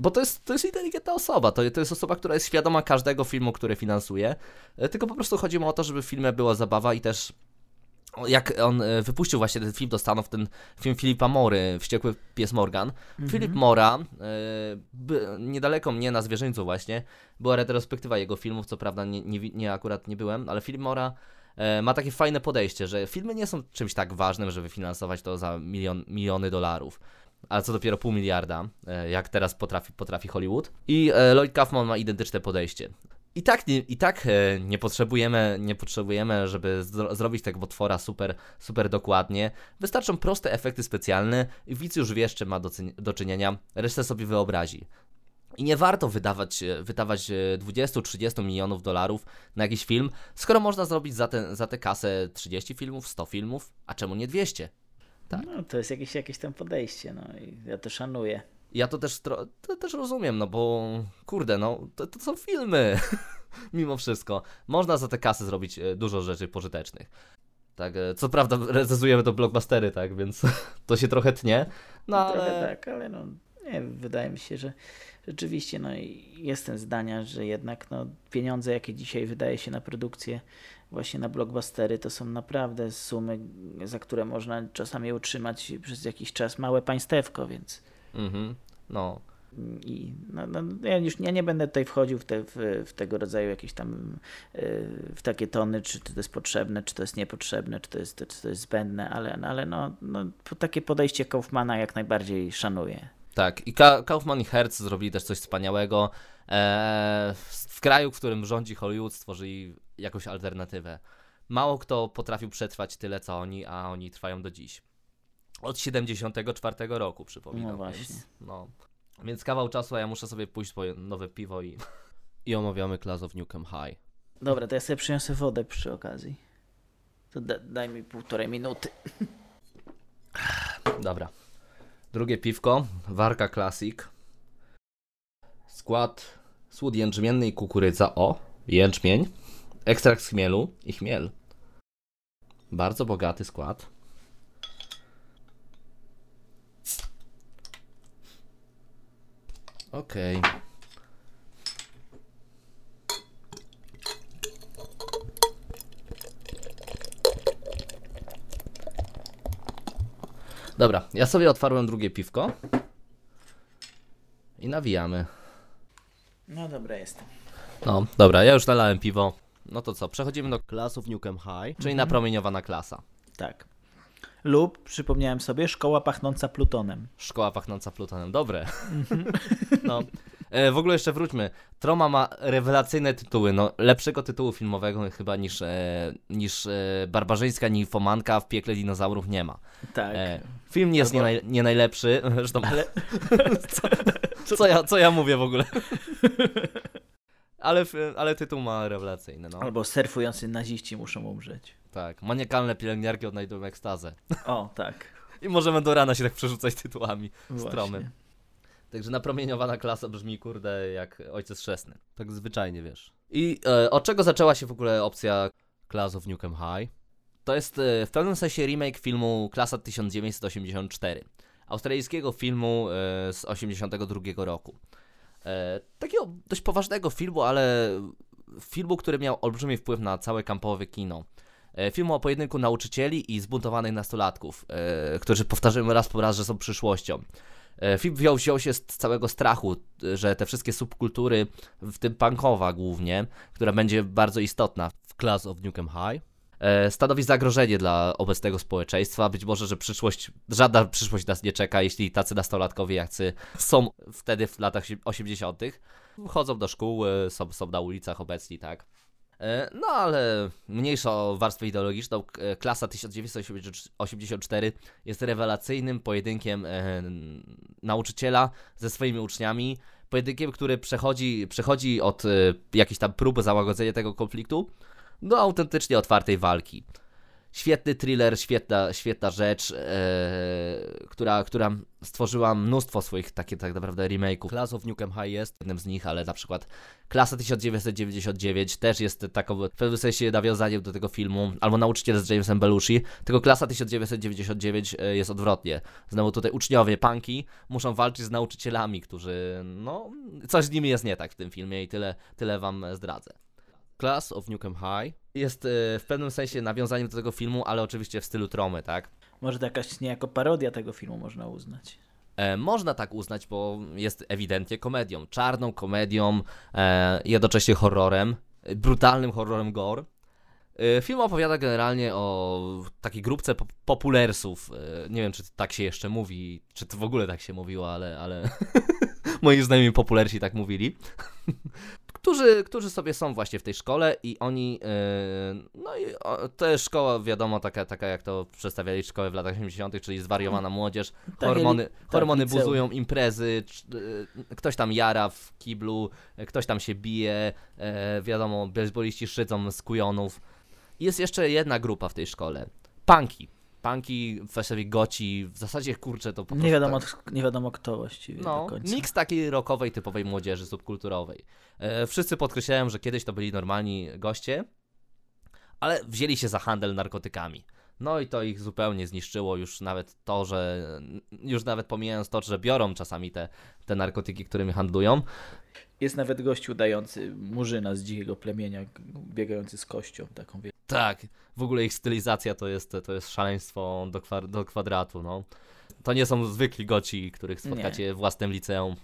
Bo to jest, to jest inteligentna osoba, to, to jest osoba, która jest świadoma każdego filmu, który finansuje, e, tylko po prostu chodzi mu o to, żeby w filmie była zabawa i też jak on e, wypuścił właśnie ten film do Stanów, ten film Filipa Mory, Wściekły Pies Morgan. Filip Mora, by, niedaleko mnie na Zwierzyńcu właśnie, była retrospektywa jego filmów, co prawda nie, nie, nie akurat nie byłem, ale Filip Mora e, ma takie fajne podejście, że filmy nie są czymś tak ważnym, żeby finansować to za milion, miliony dolarów. Ale co dopiero pół miliarda, jak teraz potrafi, potrafi Hollywood. I Lloyd Kaufman ma identyczne podejście. I tak, nie, i tak e, nie potrzebujemy, nie potrzebujemy, żeby zro, zrobić tego potwora super, super dokładnie. Wystarczą proste efekty specjalne i widz już wie, z czym ma do, do czynienia, resztę sobie wyobrazi. I nie warto wydawać, e, wydawać e, 20-30 milionów dolarów na jakiś film, skoro można zrobić za, ten, za tę kasę 30 filmów, 100 filmów, a czemu nie 200? Tak. No, to jest jakieś, jakieś tam podejście, no i ja to szanuję. Ja to też, to też rozumiem, no bo kurde, no to, to są filmy. Mimo wszystko. Można za te kasy zrobić e, dużo rzeczy pożytecznych. Tak, e, co prawda recenzujemy to blockbustery, tak, więc to się trochę tnie. No ale... Trochę tak, ale no nie, wydaje mi się, że rzeczywiście no, i jestem zdania, że jednak no, pieniądze, jakie dzisiaj wydaje się na produkcję, właśnie na blockbustery, to są naprawdę sumy, za które można czasami utrzymać przez jakiś czas małe państewko, więc Mhm, no. i no, no, ja już ja nie będę tutaj wchodził w, te, w, w tego rodzaju jakieś tam yy, w takie tony, czy to jest potrzebne, czy to jest niepotrzebne, czy to jest, czy to jest zbędne, ale, ale no, no, takie podejście Kaufmana jak najbardziej szanuję. Tak, i Ka- Kaufman i Hertz zrobili też coś wspaniałego. Eee, w, w kraju, w którym rządzi Hollywood, stworzyli jakąś alternatywę. Mało kto potrafił przetrwać tyle, co oni, a oni trwają do dziś. Od 74 roku, przypominam. No właśnie. Więc, no. więc kawał czasu, a ja muszę sobie pójść po nowe piwo i, i omawiamy Class of High. Dobra, to ja sobie przyniosę wodę przy okazji. To da, daj mi półtorej minuty. Dobra. Drugie piwko, Warka Classic. Skład słód jęczmienny i kukurydza. O, jęczmień. Ekstrakt z chmielu i chmiel. Bardzo bogaty skład. Okej. Dobra, ja sobie otwarłem drugie piwko. I nawijamy. No dobra, jestem. No, dobra, ja już nalałem piwo. No to co, przechodzimy do klasów Newcomb High, czyli napromieniowana klasa. Tak. Lub, przypomniałem sobie, szkoła pachnąca plutonem. Szkoła pachnąca plutonem, dobre. No. E, w ogóle jeszcze wróćmy. Troma ma rewelacyjne tytuły. No, lepszego tytułu filmowego chyba niż, e, niż e, Barbarzyńska Nimfomanka w piekle dinozaurów nie ma. Tak. E, film nie jest nie, naj, nie najlepszy. Zresztą, Ale co, co, ja, co ja mówię w ogóle? Ale, ale tytuł ma rewelacyjny, no. Albo surfujący naziści muszą umrzeć. Tak, maniakalne pielęgniarki odnajdują ekstazę. O, tak. I możemy do rana się tak przerzucać tytułami Właśnie. stromym. Także napromieniowana klasa brzmi, kurde, jak ojciec chrzestny. Tak zwyczajnie, wiesz. I e, od czego zaczęła się w ogóle opcja Class of High? To jest e, w pewnym sensie remake filmu Klasa 1984. Australijskiego filmu e, z 82 roku. E, takiego dość poważnego filmu, ale filmu, który miał olbrzymi wpływ na całe kampowe kino. E, Filmu o pojedynku nauczycieli i zbuntowanych nastolatków, e, którzy powtarzają raz po raz, że są przyszłością. E, Film wziął, wziął się z całego strachu, że te wszystkie subkultury, w tym punkowa głównie, która będzie bardzo istotna w Class of Newcomb High, stanowi zagrożenie dla obecnego społeczeństwa. Być może, że przyszłość, żadna przyszłość nas nie czeka, jeśli tacy nastolatkowie jacy są wtedy w latach 80. chodzą do szkół, e, są, są na ulicach obecni, tak. E, No ale mniejsza o warstwę ideologiczną, e, klasa 1984 jest rewelacyjnym pojedynkiem e, nauczyciela ze swoimi uczniami. Pojedynkiem, który przechodzi, przechodzi od e, jakiejś tam próby załagodzenia tego konfliktu do autentycznie otwartej walki. Świetny thriller, świetna, świetna rzecz, e, która, która stworzyła mnóstwo swoich takie tak naprawdę remake'ów. Class of Newcomb High jest jednym z nich, ale na przykład Klasa 1999 też jest taką w pewnym sensie nawiązaniem do tego filmu, albo Nauczyciel z Jamesem Belushi, tylko Klasa 1999 e, jest odwrotnie. Znowu tutaj uczniowie, punki muszą walczyć z nauczycielami, którzy, no, coś z nimi jest nie tak w tym filmie i tyle, tyle wam zdradzę. Class of Newcomb High jest e, w pewnym sensie nawiązaniem do tego filmu, ale oczywiście w stylu tromy, tak? Może to jakaś niejako parodia tego filmu można uznać. E, można tak uznać, bo jest ewidentnie komedią. Czarną komedią, e, jednocześnie horrorem, brutalnym horrorem gore. E, film opowiada generalnie o takiej grupce pop- populersów. E, nie wiem, czy tak się jeszcze mówi, czy to w ogóle tak się mówiło, ale, ale moi znajomi populersi tak mówili. Którzy, którzy sobie są właśnie w tej szkole i oni, e, no i to jest szkoła, wiadomo, taka, taka jak to przedstawiali szkołę w latach 80., czyli zwariowana młodzież, Tak, hormony, tak, hormony buzują, imprezy, e, ktoś tam jara w kiblu, e, ktoś tam się bije, wiadomo, bejsboliści szydzą z kujonów. Jest jeszcze jedna grupa w tej szkole, punki. Punki, wesowi goci, w zasadzie kurczę to po prostu Nie wiadomo, tak- nie wiadomo kto właściwie no, do końca. miks takiej rockowej, typowej młodzieży subkulturowej. E, wszyscy podkreślają, że kiedyś to byli normalni goście, ale wzięli się za handel narkotykami. No i to ich zupełnie zniszczyło już nawet to, że już nawet pomijając to, że biorą czasami te, te narkotyki, którymi handlują. Jest nawet gościu dający murzyna z dzikiego plemienia, biegający z kością taką wie. Tak, w ogóle ich stylizacja to jest, to jest szaleństwo do, kwa, do kwadratu, no. To nie są zwykli goci, których spotkacie w własnym liceum.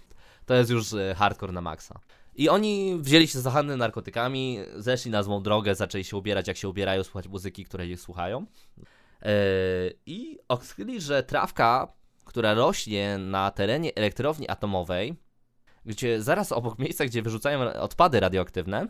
To jest już e, hardcore na maksa. I oni wzięli się za handel narkotykami, zeszli na złą drogę, zaczęli się ubierać jak się ubierają, słuchać muzyki, której ich słuchają. E, I odkryli, że trawka, która rośnie na terenie elektrowni atomowej, gdzie zaraz obok miejsca, gdzie wyrzucają odpady radioaktywne,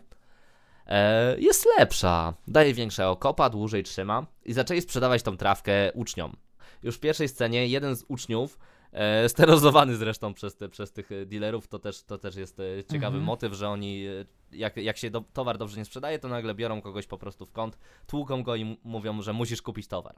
e, jest lepsza. Daje większe okopa, dłużej trzyma i zaczęli sprzedawać tą trawkę uczniom. Już w pierwszej scenie jeden z uczniów, e, sterozowany zresztą przez, te, przez tych e, dealerów, to też, to też jest ciekawy Mhm. motyw, że oni, jak, jak się do, towar dobrze nie sprzedaje, to nagle biorą kogoś po prostu w kąt, tłuką go i mówią, że musisz kupić towar.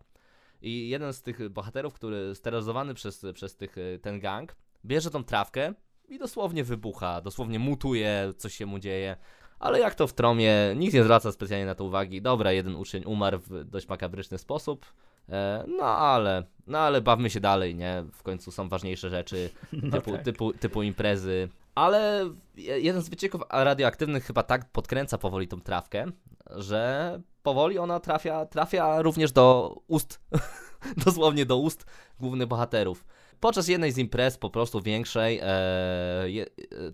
I jeden z tych bohaterów, który sterozowany przez, przez tych, ten gang, bierze tą trawkę i dosłownie wybucha, dosłownie mutuje, coś się mu dzieje. Ale jak to w tromie, nikt nie zwraca specjalnie na to uwagi. Dobra, jeden uczeń umarł w dość makabryczny sposób. E, no ale, no ale bawmy się dalej, nie? W końcu są ważniejsze rzeczy, No typu, tak. typu, typu imprezy. Ale je- jeden z wycieków radioaktywnych chyba tak podkręca powoli tą trawkę, że powoli ona trafia, trafia również do ust dosłownie do ust głównych bohaterów. Podczas jednej z imprez, po prostu większej, e, e,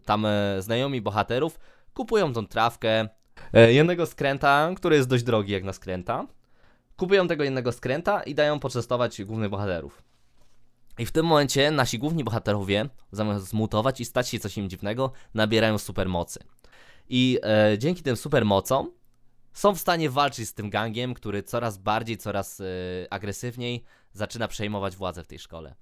tam e, znajomi bohaterów kupują tą trawkę e, jednego skręta, który jest dość drogi jak na skręta. Kupują tego jednego skręta i dają poczęstować głównych bohaterów. I w tym momencie nasi główni bohaterowie, zamiast zmutować i stać się coś im dziwnego, nabierają supermocy. I e, dzięki tym supermocom są w stanie walczyć z tym gangiem, który coraz bardziej, coraz e, agresywniej zaczyna przejmować władzę w tej szkole.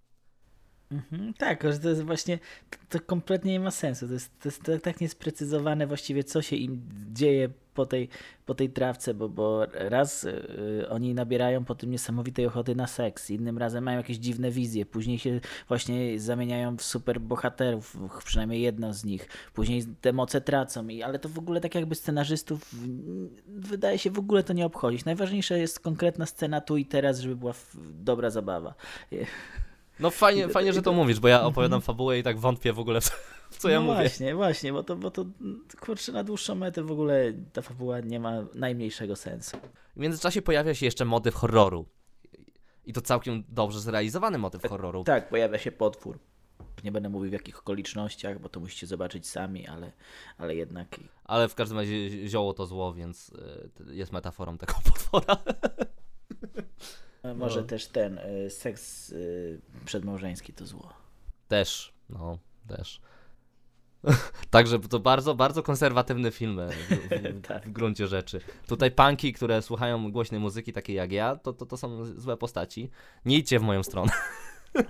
Mhm, tak, że to jest właśnie, to, to kompletnie nie ma sensu. To jest, to jest tak, tak niesprecyzowane właściwie, co się im dzieje po tej, po tej trawce, bo, bo raz y, oni nabierają po tym niesamowitej ochoty na seks, innym razem mają jakieś dziwne wizje, później się właśnie zamieniają w super bohaterów, przynajmniej jedno z nich, później te moce tracą, i, ale to w ogóle tak jakby scenarzystów mm, wydaje się w ogóle to nie obchodzić. Najważniejsza jest konkretna scena tu i teraz, żeby była dobra zabawa. No fajnie, fajnie, że to mówisz, bo ja opowiadam fabułę i tak wątpię w ogóle, w co ja no mówię. Właśnie, właśnie, bo to, bo to kurczę, na dłuższą metę w ogóle ta fabuła nie ma najmniejszego sensu. W międzyczasie pojawia się jeszcze motyw horroru. I to całkiem dobrze zrealizowany motyw horroru. Tak, pojawia się potwór. Nie będę mówił w jakich okolicznościach, bo to musicie zobaczyć sami, ale, ale jednak. Ale w każdym razie zioło to zło, więc y, jest metaforą tego potwora. Może no. też ten y, seks y, przedmałżeński to zło. Też, no, też. Także to bardzo, bardzo konserwatywny film w, w, tak. w, gruncie rzeczy. Tutaj punki, które słuchają głośnej muzyki, takiej jak ja, to, to, to są złe postaci. Nie idźcie w moją stronę.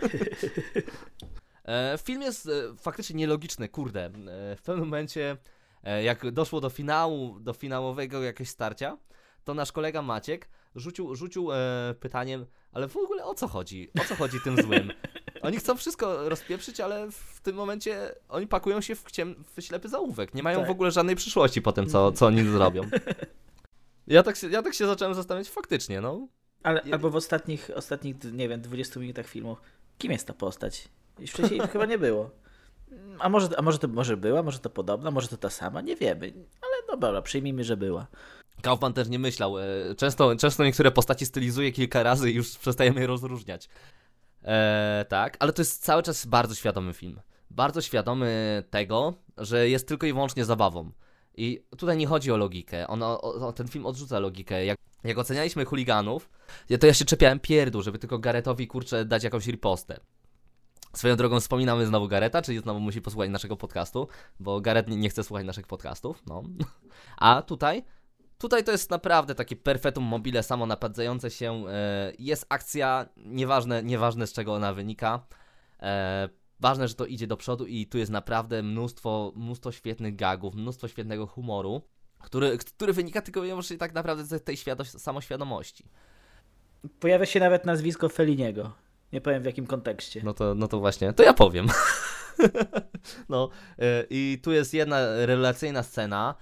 e, film jest e, faktycznie nielogiczny, kurde. E, w pewnym momencie, e, jak doszło do finału, do finałowego jakiegoś starcia, to nasz kolega Maciek rzucił, rzucił e, pytaniem, ale w ogóle o co chodzi? O co chodzi tym złym? Oni chcą wszystko rozpieprzyć, ale w tym momencie oni pakują się w, ciem, w ślepy zaułek. Nie mają tak. w ogóle żadnej przyszłości po tym, co, co oni zrobią. Ja tak, ja tak się zacząłem zastanawiać faktycznie, no. Ale, albo w ostatnich, ostatnich, nie wiem, 20 minutach filmu, kim jest ta postać? Już wcześniej chyba nie było. A może, a może to może była, może to podobna, może to ta sama, nie wiemy. Ale no dobra, przyjmijmy, że była. Kaufman też nie myślał. E, często, często niektóre postaci stylizuje kilka razy i już przestajemy je rozróżniać. Eee, tak, ale to jest cały czas bardzo świadomy film. Bardzo świadomy tego, że jest tylko i wyłącznie zabawą. I tutaj nie chodzi o logikę. O, ten film odrzuca logikę. Jak, jak ocenialiśmy chuliganów, to ja się czepiałem pierdół, żeby tylko Garetowi kurczę dać jakąś ripostę. Swoją drogą wspominamy znowu Gareta, czyli znowu musi posłuchać naszego podcastu, bo Garet nie chce słuchać naszych podcastów, no. A tutaj Tutaj to jest naprawdę takie perpetuum mobile samo napadzające się. E, jest akcja, nieważne, nieważne z czego ona wynika. E, ważne, że to idzie do przodu i tu jest naprawdę mnóstwo, mnóstwo świetnych gagów, mnóstwo świetnego humoru, który, który wynika tylko i tak naprawdę z tej samoświadomości. Pojawia się nawet nazwisko Feliniego. Nie powiem w jakim kontekście. No to, no to właśnie, to ja powiem. no e, i tu jest jedna rewelacyjna scena,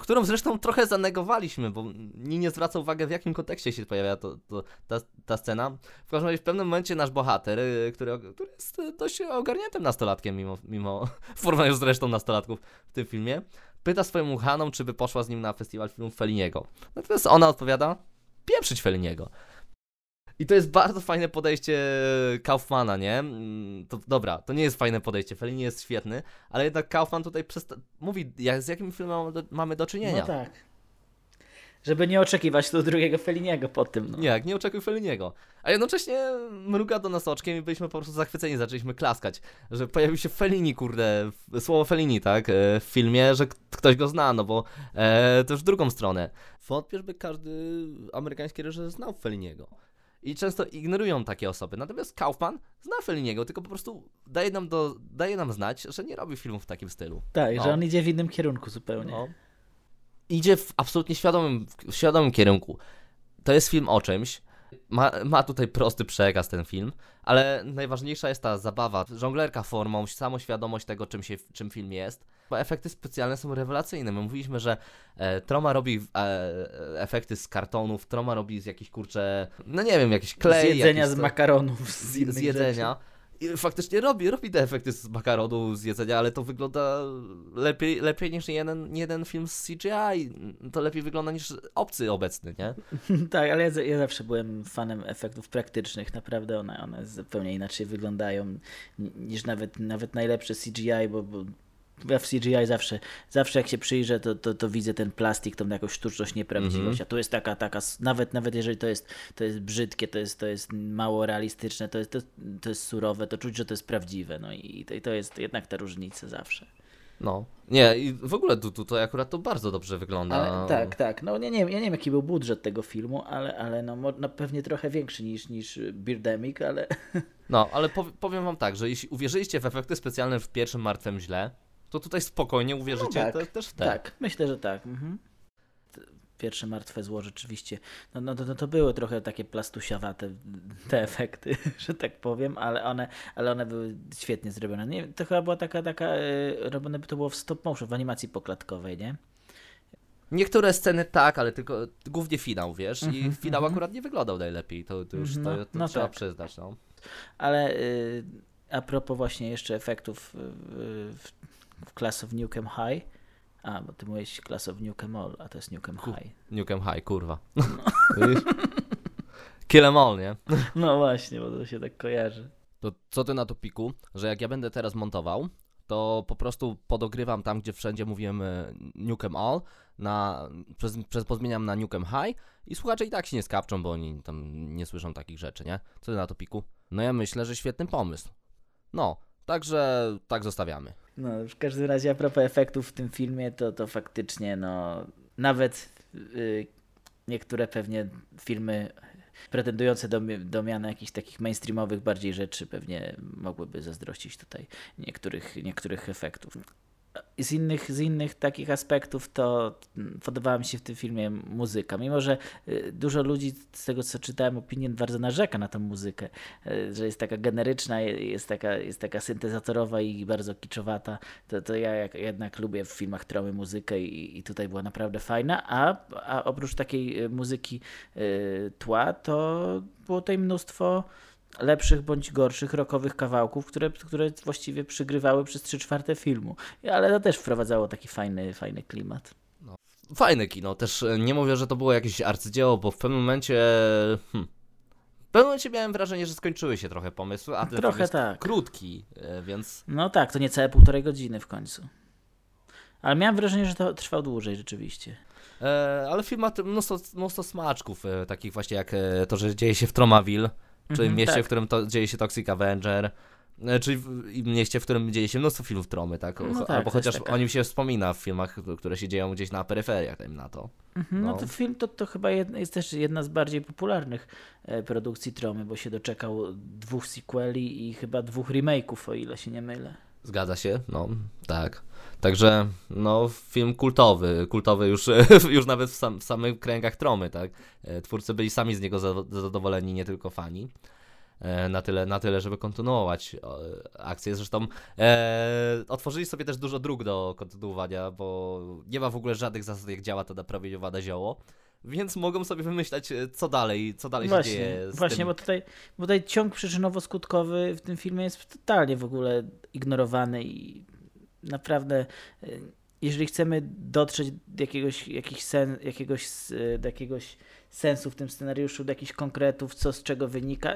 którą zresztą trochę zanegowaliśmy, bo nie zwraca uwagi w jakim kontekście się pojawia to, to, ta, ta scena. W każdym razie w pewnym momencie nasz bohater, e, który, który jest dość ogarniętym nastolatkiem, mimo, mimo w porównaniu z resztą nastolatków w tym filmie, pyta swoją uchaną, czy by poszła z nim na festiwal filmów Feliniego. Natomiast ona odpowiada, pieprzyć Feliniego. I to jest bardzo fajne podejście Kaufmana, nie? Mm, to, dobra, to nie jest fajne podejście, Fellini jest świetny, ale jednak Kaufman tutaj mówi, jak, z jakim filmem mamy do, czynienia. No tak. Żeby nie oczekiwać do drugiego Feliniego po tym. No. Nie, nie oczekuj Feliniego. A jednocześnie mruga do nas oczkiem i byliśmy po prostu zachwyceni, zaczęliśmy klaskać, że pojawił się Felini, kurde, słowo Felini, tak, e, w filmie, że ktoś go zna, no bo e, też w drugą stronę. Wątpię, by każdy amerykański reżyser znał Feliniego i często ignorują takie osoby. Natomiast Kaufman zna Felliniego, tylko po prostu daje nam, do, daje nam znać, że nie robi filmów w takim stylu. Tak, no. że on idzie w innym kierunku zupełnie. No. Idzie w absolutnie świadomym, w świadomym kierunku. To jest film o czymś. Ma, ma tutaj prosty przekaz ten film, ale najważniejsza jest ta zabawa, żonglerka formą, samoświadomość tego, czym, się, czym film jest efekty specjalne są rewelacyjne. My mówiliśmy, że e, Troma robi e, efekty z kartonów, Troma robi z jakichś kurcze, no nie wiem, jakiś klej. Z jedzenia z makaronów. Z, z jedzenia. I faktycznie robi, robi te efekty z makaronu, z jedzenia, ale to wygląda lepiej, lepiej niż jeden, jeden film z CGI. To lepiej wygląda niż obcy obecny, nie? tak, ale ja, ja, zawsze byłem fanem efektów praktycznych. Naprawdę one, one zupełnie inaczej wyglądają niż nawet, nawet najlepsze CGI, bo, bo ja w CGI zawsze, zawsze jak się przyjrzę, to, to, to widzę ten plastik, tą jakąś sztuczność, nieprawdziwość, -hmm. a tu jest taka, taka, nawet, nawet jeżeli to jest, to jest brzydkie, to jest, to jest mało realistyczne, to jest, to, to jest surowe, to czuć, że to jest prawdziwe, no i to, i to jest jednak ta różnica zawsze. No, nie, i w ogóle tu, tutaj akurat to bardzo dobrze wygląda. Ale, tak, tak. No nie, nie, ja nie wiem, jaki był budżet tego filmu, ale, ale no, no pewnie trochę większy niż, niż Birdemic, ale. No, ale powiem wam tak, że jeśli uwierzyliście w efekty specjalne w pierwszym martwym źle, to tutaj spokojnie uwierzycie no tak, te, też w te. Tak, myślę, że tak. Mhm. Pierwsze martwe zło rzeczywiście, no, no, no to były trochę takie plastusiawate te efekty, że tak powiem, ale one, ale one były świetnie zrobione. Nie, to chyba była taka, taka yy, robione to było w stop motion, w animacji poklatkowej, nie? Niektóre sceny tak, ale tylko głównie finał, wiesz? Mm -hmm, I mhm, finał mm -hmm. akurat nie wyglądał najlepiej. To, to już no, to, to no trzeba tak. przyznać. No. Ale y, a propos właśnie jeszcze efektów w, w Class of Nukem High. A, bo ty mówisz Class of Nukem All, a to jest Nukem High. Nukem High, kurwa. No. Kill em all, nie? No właśnie, bo to się tak kojarzy. To co ty na to piku, że jak ja będę teraz montował, to po prostu podogrywam tam, gdzie wszędzie mówiłem e, Nukem All, na, przez, przez pozmieniam na Nukem High i słuchacze i tak się nie skapczą, bo oni tam nie słyszą takich rzeczy, nie? Co ty na to piku? No ja myślę, że świetny pomysł. No, także tak zostawiamy. No, w każdym razie a propos efektów w tym filmie, to, to faktycznie no, nawet y, niektóre pewnie filmy pretendujące do, do jakichś takich mainstreamowych bardziej rzeczy pewnie mogłyby zazdrościć tutaj niektórych, niektórych efektów z innych, z innych takich aspektów to podobała mi się w tym filmie muzyka. Mimo, że y, dużo ludzi z tego co czytałem opinię bardzo narzeka na tę muzykę, y, że jest taka generyczna, jest taka, jest taka syntezatorowa i bardzo kiczowata, to, to ja jednak lubię w filmach tromy muzykę i, i tutaj była naprawdę fajna, a, a oprócz takiej y, muzyki tła to było tutaj mnóstwo lepszych bądź gorszych rokowych kawałków, które, które właściwie przygrywały przez 3 czwarte filmu. Ale to też wprowadzało taki fajny, fajny klimat. No. Fajne kino. Też e, nie mówię, że to było jakieś arcydzieło, bo w pewnym momencie... Hmm, w pewnym momencie miałem wrażenie, że skończyły się trochę pomysły, a ten trochę tak. krótki, e, więc... No tak, to niecałe półtorej godziny w końcu. Ale miałem wrażenie, że to trwał dłużej rzeczywiście. E, ale film ma mnóstwo, mnóstwo smaczków, e, takich właśnie jak to, że dzieje się w Tromaville, czyli -hmm, mieście, tak. w którym to dzieje się Toxic Avenger, e, czyli w mieście, w którym dzieje się mnóstwo filmów tromy, tak? No tak Albo chociaż taka... o nim się wspomina w filmach, które się dzieją gdzieś na peryferiach, dajmy na to. Mhm, no. no to film to, to chyba jedna, jest też jedna z bardziej popularnych e, produkcji tromy, bo się doczekał dwóch sequeli i chyba dwóch remake'ów, o ile się nie mylę. Zgadza się, no tak. Także no, film kultowy, kultowy już, już nawet w, sam, w samych kręgach tromy, tak? E, twórcy byli sami z niego zadowoleni, nie tylko fani. E, na tyle, na tyle, żeby kontynuować akcję. Zresztą e, otworzyli sobie też dużo dróg do kontynuowania, bo nie ma w ogóle żadnych zasad, jak działa to napromieniowane zioło. Więc mogą sobie wymyślać, e, co dalej, co dalej właśnie, się dzieje. właśnie, tym. bo tutaj, bo tutaj ciąg przyczynowo-skutkowy w tym filmie jest totalnie w ogóle ignorowany i naprawdę, e, jeżeli chcemy dotrzeć do jakiegoś, sen, jakiegoś, e, do jakiegoś sensu w tym scenariuszu, do jakichś konkretów, co z czego wynika,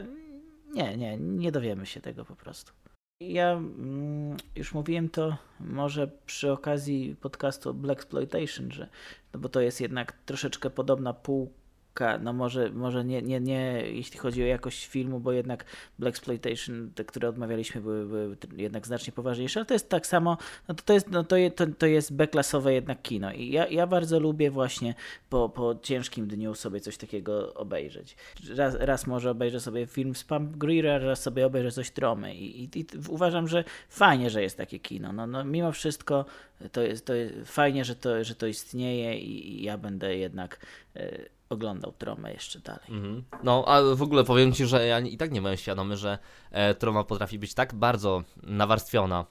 nie, nie, nie dowiemy się tego po prostu. Ja mm, już mówiłem to może przy okazji podcastu Black Exploitation, że no bo to jest jednak troszeczkę podobna półka no może, może nie, nie, nie jeśli chodzi o jakość filmu, bo jednak Black Exploitation, te, które odmawialiśmy, były, były jednak znacznie poważniejsze, ale to jest tak samo, no to, to jest, no to, to, to jest B-klasowe jednak kino i ja, ja bardzo lubię właśnie po, po ciężkim dniu sobie coś takiego obejrzeć. Raz, raz może obejrzę sobie film z Pam Greer, raz sobie obejrzę coś Tromy i, i, i, uważam, że fajnie, że jest takie kino. No, no mimo wszystko to jest, to jest fajnie, że to, że to istnieje i, ja będę jednak y, oglądał Tromę jeszcze dalej. Mhm. No, a w ogóle powiem Ci, że ja i tak nie byłem świadomy, że e, Troma potrafi być tak bardzo nawarstwiona,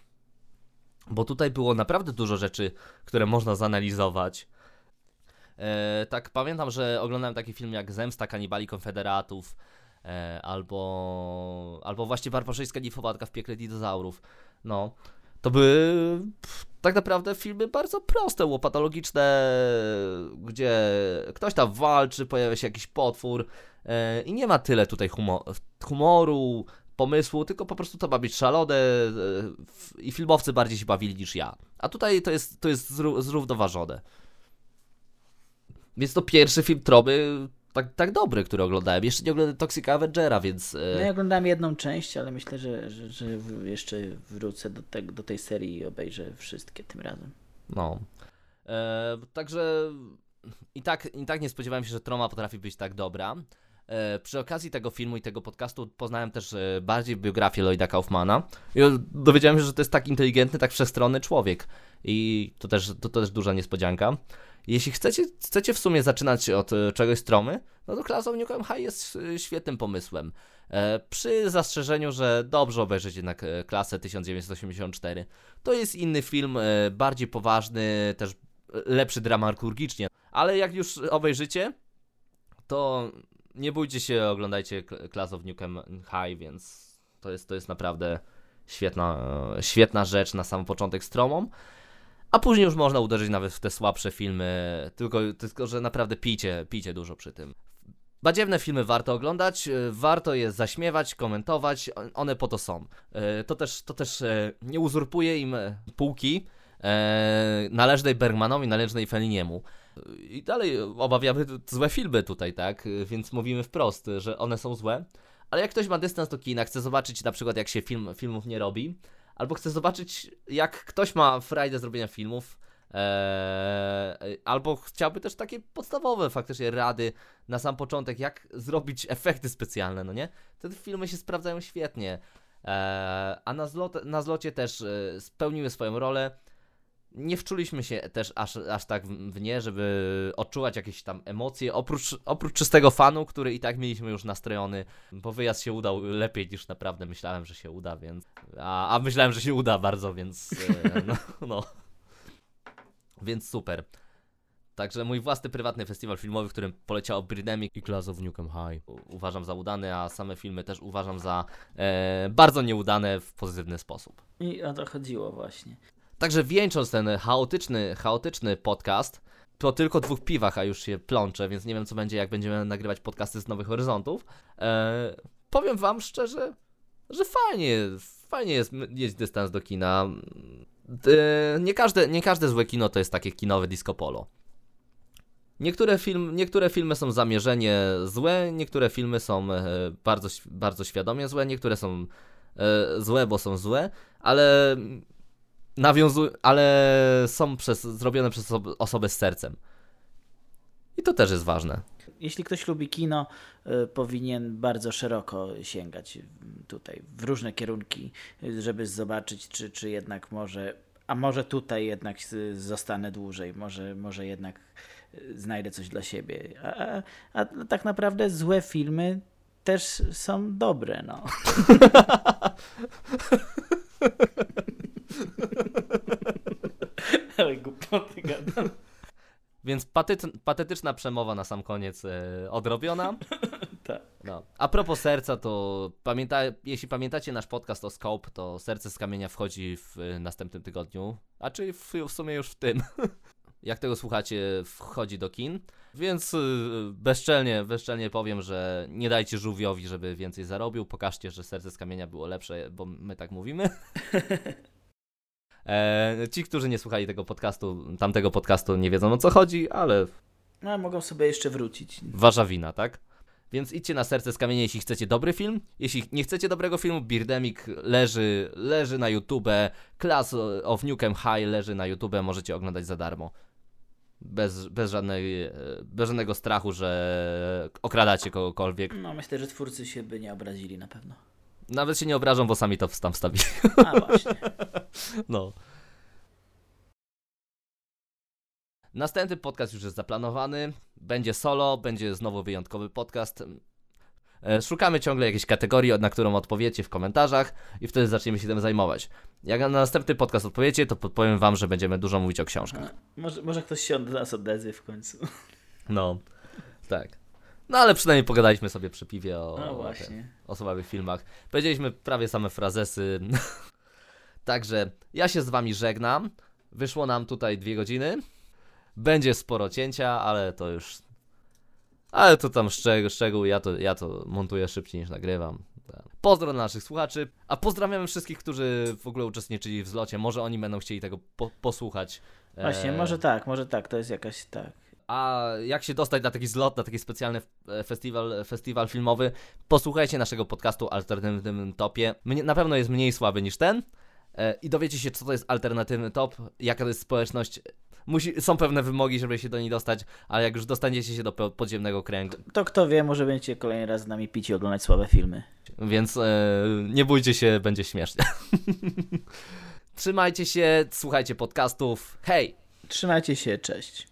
bo tutaj było naprawdę dużo rzeczy, które można zanalizować. E, tak pamiętam, że oglądałem taki film jak Zemsta Kanibali Konfederatów, e, albo, albo właśnie barbarzyńska nifowatka w piekle dinozaurów. No, to były tak naprawdę filmy bardzo proste, łopatologiczne, gdzie ktoś tam walczy, pojawia się jakiś potwór e, i nie ma tyle tutaj humo humoru, pomysłu, tylko po prostu to ma być szalone e, i filmowcy bardziej się bawili niż ja. A tutaj to jest, to jest zró- zrównoważone. Więc to pierwszy film Troby tak, tak dobry, który oglądałem. Jeszcze nie oglądałem Toxic Avengera, więc... e, No ja oglądałem jedną część, ale myślę, że, że, że jeszcze wrócę do, te, do tej serii i obejrzę wszystkie tym razem. No. E, także i tak, i tak nie spodziewałem się, że Troma potrafi być tak dobra. E, przy okazji tego filmu i tego podcastu poznałem też e, bardziej biografię Lloyda Kaufmana i dowiedziałem się, że to jest tak inteligentny, tak wszechstronny człowiek. I to też, to, to też duża niespodzianka. Jeśli chcecie, chcecie w sumie zaczynać od e, czegoś z Tromy, no to Class of Nukem High jest e, świetnym pomysłem. E, przy zastrzeżeniu, że dobrze obejrzeć jednak klasę 1984. To jest inny film, bardziej poważny, też lepszy dramaturgicznie. Ale jak już obejrzycie, to nie bójcie się, oglądajcie Class of Nukem High, więc to jest, to jest naprawdę świetna, świetna rzecz na sam początek z Tromą. A później już można uderzyć nawet w te słabsze filmy, tylko, tylko że naprawdę pijcie, pijcie dużo przy tym. Badziewne filmy warto oglądać, e, warto je zaśmiewać, komentować, on- one po to są. E, To też, to też e, nie uzurpuje im półki należnej Bergmanowi, należnej Felliniemu. I dalej obawiamy złe filmy tutaj, tak? Więc mówimy wprost, że one są złe. Ale jak ktoś ma dystans do kina, chce zobaczyć na przykład jak się film, filmów nie robi, albo chce zobaczyć jak ktoś ma frajdę zrobienia filmów, Eee, albo chciałby też takie podstawowe faktycznie rady na sam początek, jak zrobić efekty specjalne, no nie? Te filmy się sprawdzają świetnie. Eee, a na, zlot, na zlocie też e, spełniły swoją rolę. Nie wczuliśmy się też aż, aż tak w, nie, żeby odczuwać jakieś tam emocje, oprócz, oprócz czystego fanu, który i tak mieliśmy już nastrojony, bo wyjazd się udał lepiej niż naprawdę myślałem, że się uda, więc... A, a myślałem, że się uda bardzo, więc... E, no, no. Więc super. Także mój własny prywatny festiwal filmowy, w którym poleciało Birdemic i Class of Nukem High. Uważam za udany, a same filmy też uważam za e, bardzo nieudane w pozytywny sposób. I o to chodziło właśnie. Także wieńcząc ten chaotyczny, chaotyczny podcast, po tylko dwóch piwach, a już się plączę, więc nie wiem co będzie, jak będziemy nagrywać podcasty z Nowych Horyzontów. E, powiem wam szczerze, że fajnie, fajnie jest mieć dystans do kina. E, nie, każde, nie każde złe kino to jest takie kinowe disco polo. Niektóre, film, niektóre filmy są zamierzenie złe, niektóre filmy są e, bardzo, bardzo świadomie złe, niektóre są e, złe, bo są złe, ale nawiązu ale są przez, zrobione przez osoby, osobę z sercem. I to też jest ważne. Jeśli ktoś lubi kino, y, powinien bardzo szeroko sięgać y, tutaj w różne kierunki, y, żeby zobaczyć, czy, czy jednak może, a może tutaj jednak zostanę dłużej, może, może jednak znajdę coś dla siebie. A, a, a tak naprawdę złe filmy też są dobre, no. Ale głupoty gadam. Więc patet, patetyczna przemowa na sam koniec e, odrobiona. Tak. No. A propos serca, to pamięta, jeśli pamiętacie nasz podcast o Scope, to Serce z Kamienia wchodzi w e, następnym tygodniu, a czyli w, w sumie już w tym. Jak tego słuchacie, wchodzi do kin. Więc y, bezczelnie, bezczelnie powiem, że nie dajcie żółwiowi, żeby więcej zarobił. Pokażcie, że serce z kamienia było lepsze, bo my tak mówimy. E, ci, którzy nie słuchali tego podcastu, tamtego podcastu, nie wiedzą o co chodzi, ale No, mogą sobie jeszcze wrócić. wasza wina, tak? Więc idźcie na serce z kamienia, jeśli chcecie dobry film. Jeśli nie chcecie dobrego filmu, Birdemic leży, leży na YouTube. Class of Nukem High leży na YouTube, możecie oglądać za darmo. Bez, bez, żadnej, bez żadnego strachu, że okradacie kogokolwiek. No, myślę, że twórcy się by nie obrazili na pewno. Nawet się nie obrażą, bo sami to tam wstawili. A właśnie. No. Następny podcast już jest zaplanowany. Będzie solo, będzie znowu wyjątkowy podcast. E, Szukamy ciągle jakiejś kategorii, na którą odpowiecie w komentarzach i wtedy zaczniemy się tym zajmować. Jak na następny podcast odpowiecie, to podpowiem wam, że będziemy dużo mówić o książkach. Może, może ktoś się od nas odezwie w końcu. No, tak. No ale przynajmniej pogadaliśmy sobie przy piwie o, No właśnie. o filmach. Powiedzieliśmy prawie same frazesy. Także ja się z wami żegnam. Wyszło nam tutaj dwie godziny. Będzie sporo cięcia, ale to już. Ale to tam szczegół, szczegół ja, to, ja to montuję szybciej niż nagrywam. Pozdro naszych słuchaczy, a pozdrawiamy wszystkich, którzy w ogóle uczestniczyli w zlocie. Może oni będą chcieli tego po, posłuchać. Właśnie, E, może tak, może tak, to jest jakaś tak. A jak się dostać na taki zlot, na taki specjalny e, festiwal, festiwal filmowy? Posłuchajcie naszego podcastu o alternatywnym topie. Na pewno jest mniej słaby niż ten. E, I dowiecie się, co to jest alternatywny top, jaka to jest społeczność. Musi, są pewne wymogi, żeby się do niej dostać, ale jak już dostaniecie się do po- podziemnego kręgu, To kto wie, może będziecie kolejny raz z nami pić i oglądać słabe filmy. więc e, nie bójcie się, będzie śmiesznie. Trzymajcie się, słuchajcie podcastów. Hej! Trzymajcie się, cześć.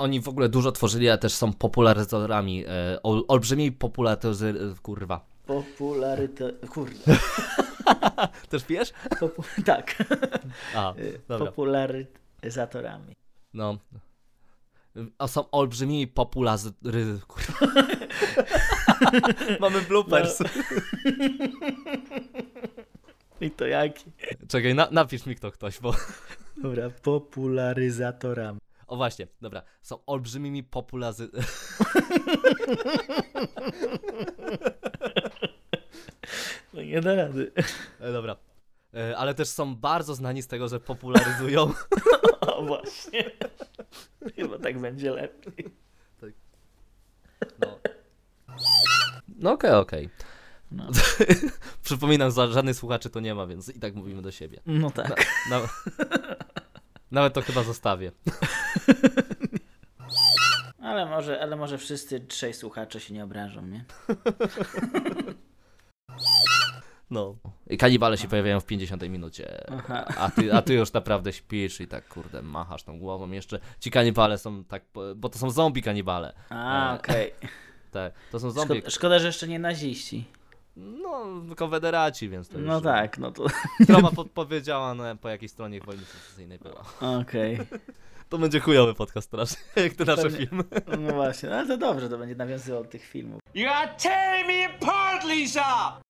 Oni w ogóle dużo tworzyli, a też są popularyzatorami. E, ol, olbrzymi popularyzator... Kurwa. Popularyto... Kurde. Też pijesz? Popu... tak. A, dobra. Popularyzatorami. No. A są olbrzymimi popularyzatorami. Kurwa. Mamy bloopers. I to jaki? Czekaj, na, napisz mi kto ktoś, bo... Dobra, popularyzatorami. O właśnie, dobra. Są olbrzymimi populazy... No nie da rady. E, dobra. E, ale też są bardzo znani z tego, że popularyzują... O właśnie. Chyba tak będzie lepiej. No. No okej, okej. No. Przypominam, żadnych słuchaczy to nie ma, więc i tak mówimy do siebie. No tak. Na... Nawet to chyba zostawię. Ale może, ale może wszyscy trzej słuchacze się nie obrażą, nie? No. I kanibale się pojawiają w 50 minucie. Aha. A ty, a ty już naprawdę śpisz i tak, kurde, machasz tą głową jeszcze. Ci kanibale są tak, bo to są zombie kanibale. A, okej. Tak, to są zombie. Szkoda, szkoda, że jeszcze nie naziści. No, konfederaci, więc to już... No tak, no to Troma podpowiedziała, no, po jakiej stronie wojny secesyjnej była. okej. To będzie chujowy podcast teraz, jak te nasze filmy. No właśnie, no ale to dobrze, to będzie nawiązywał do tych filmów. You are tearing me apart, Lisa!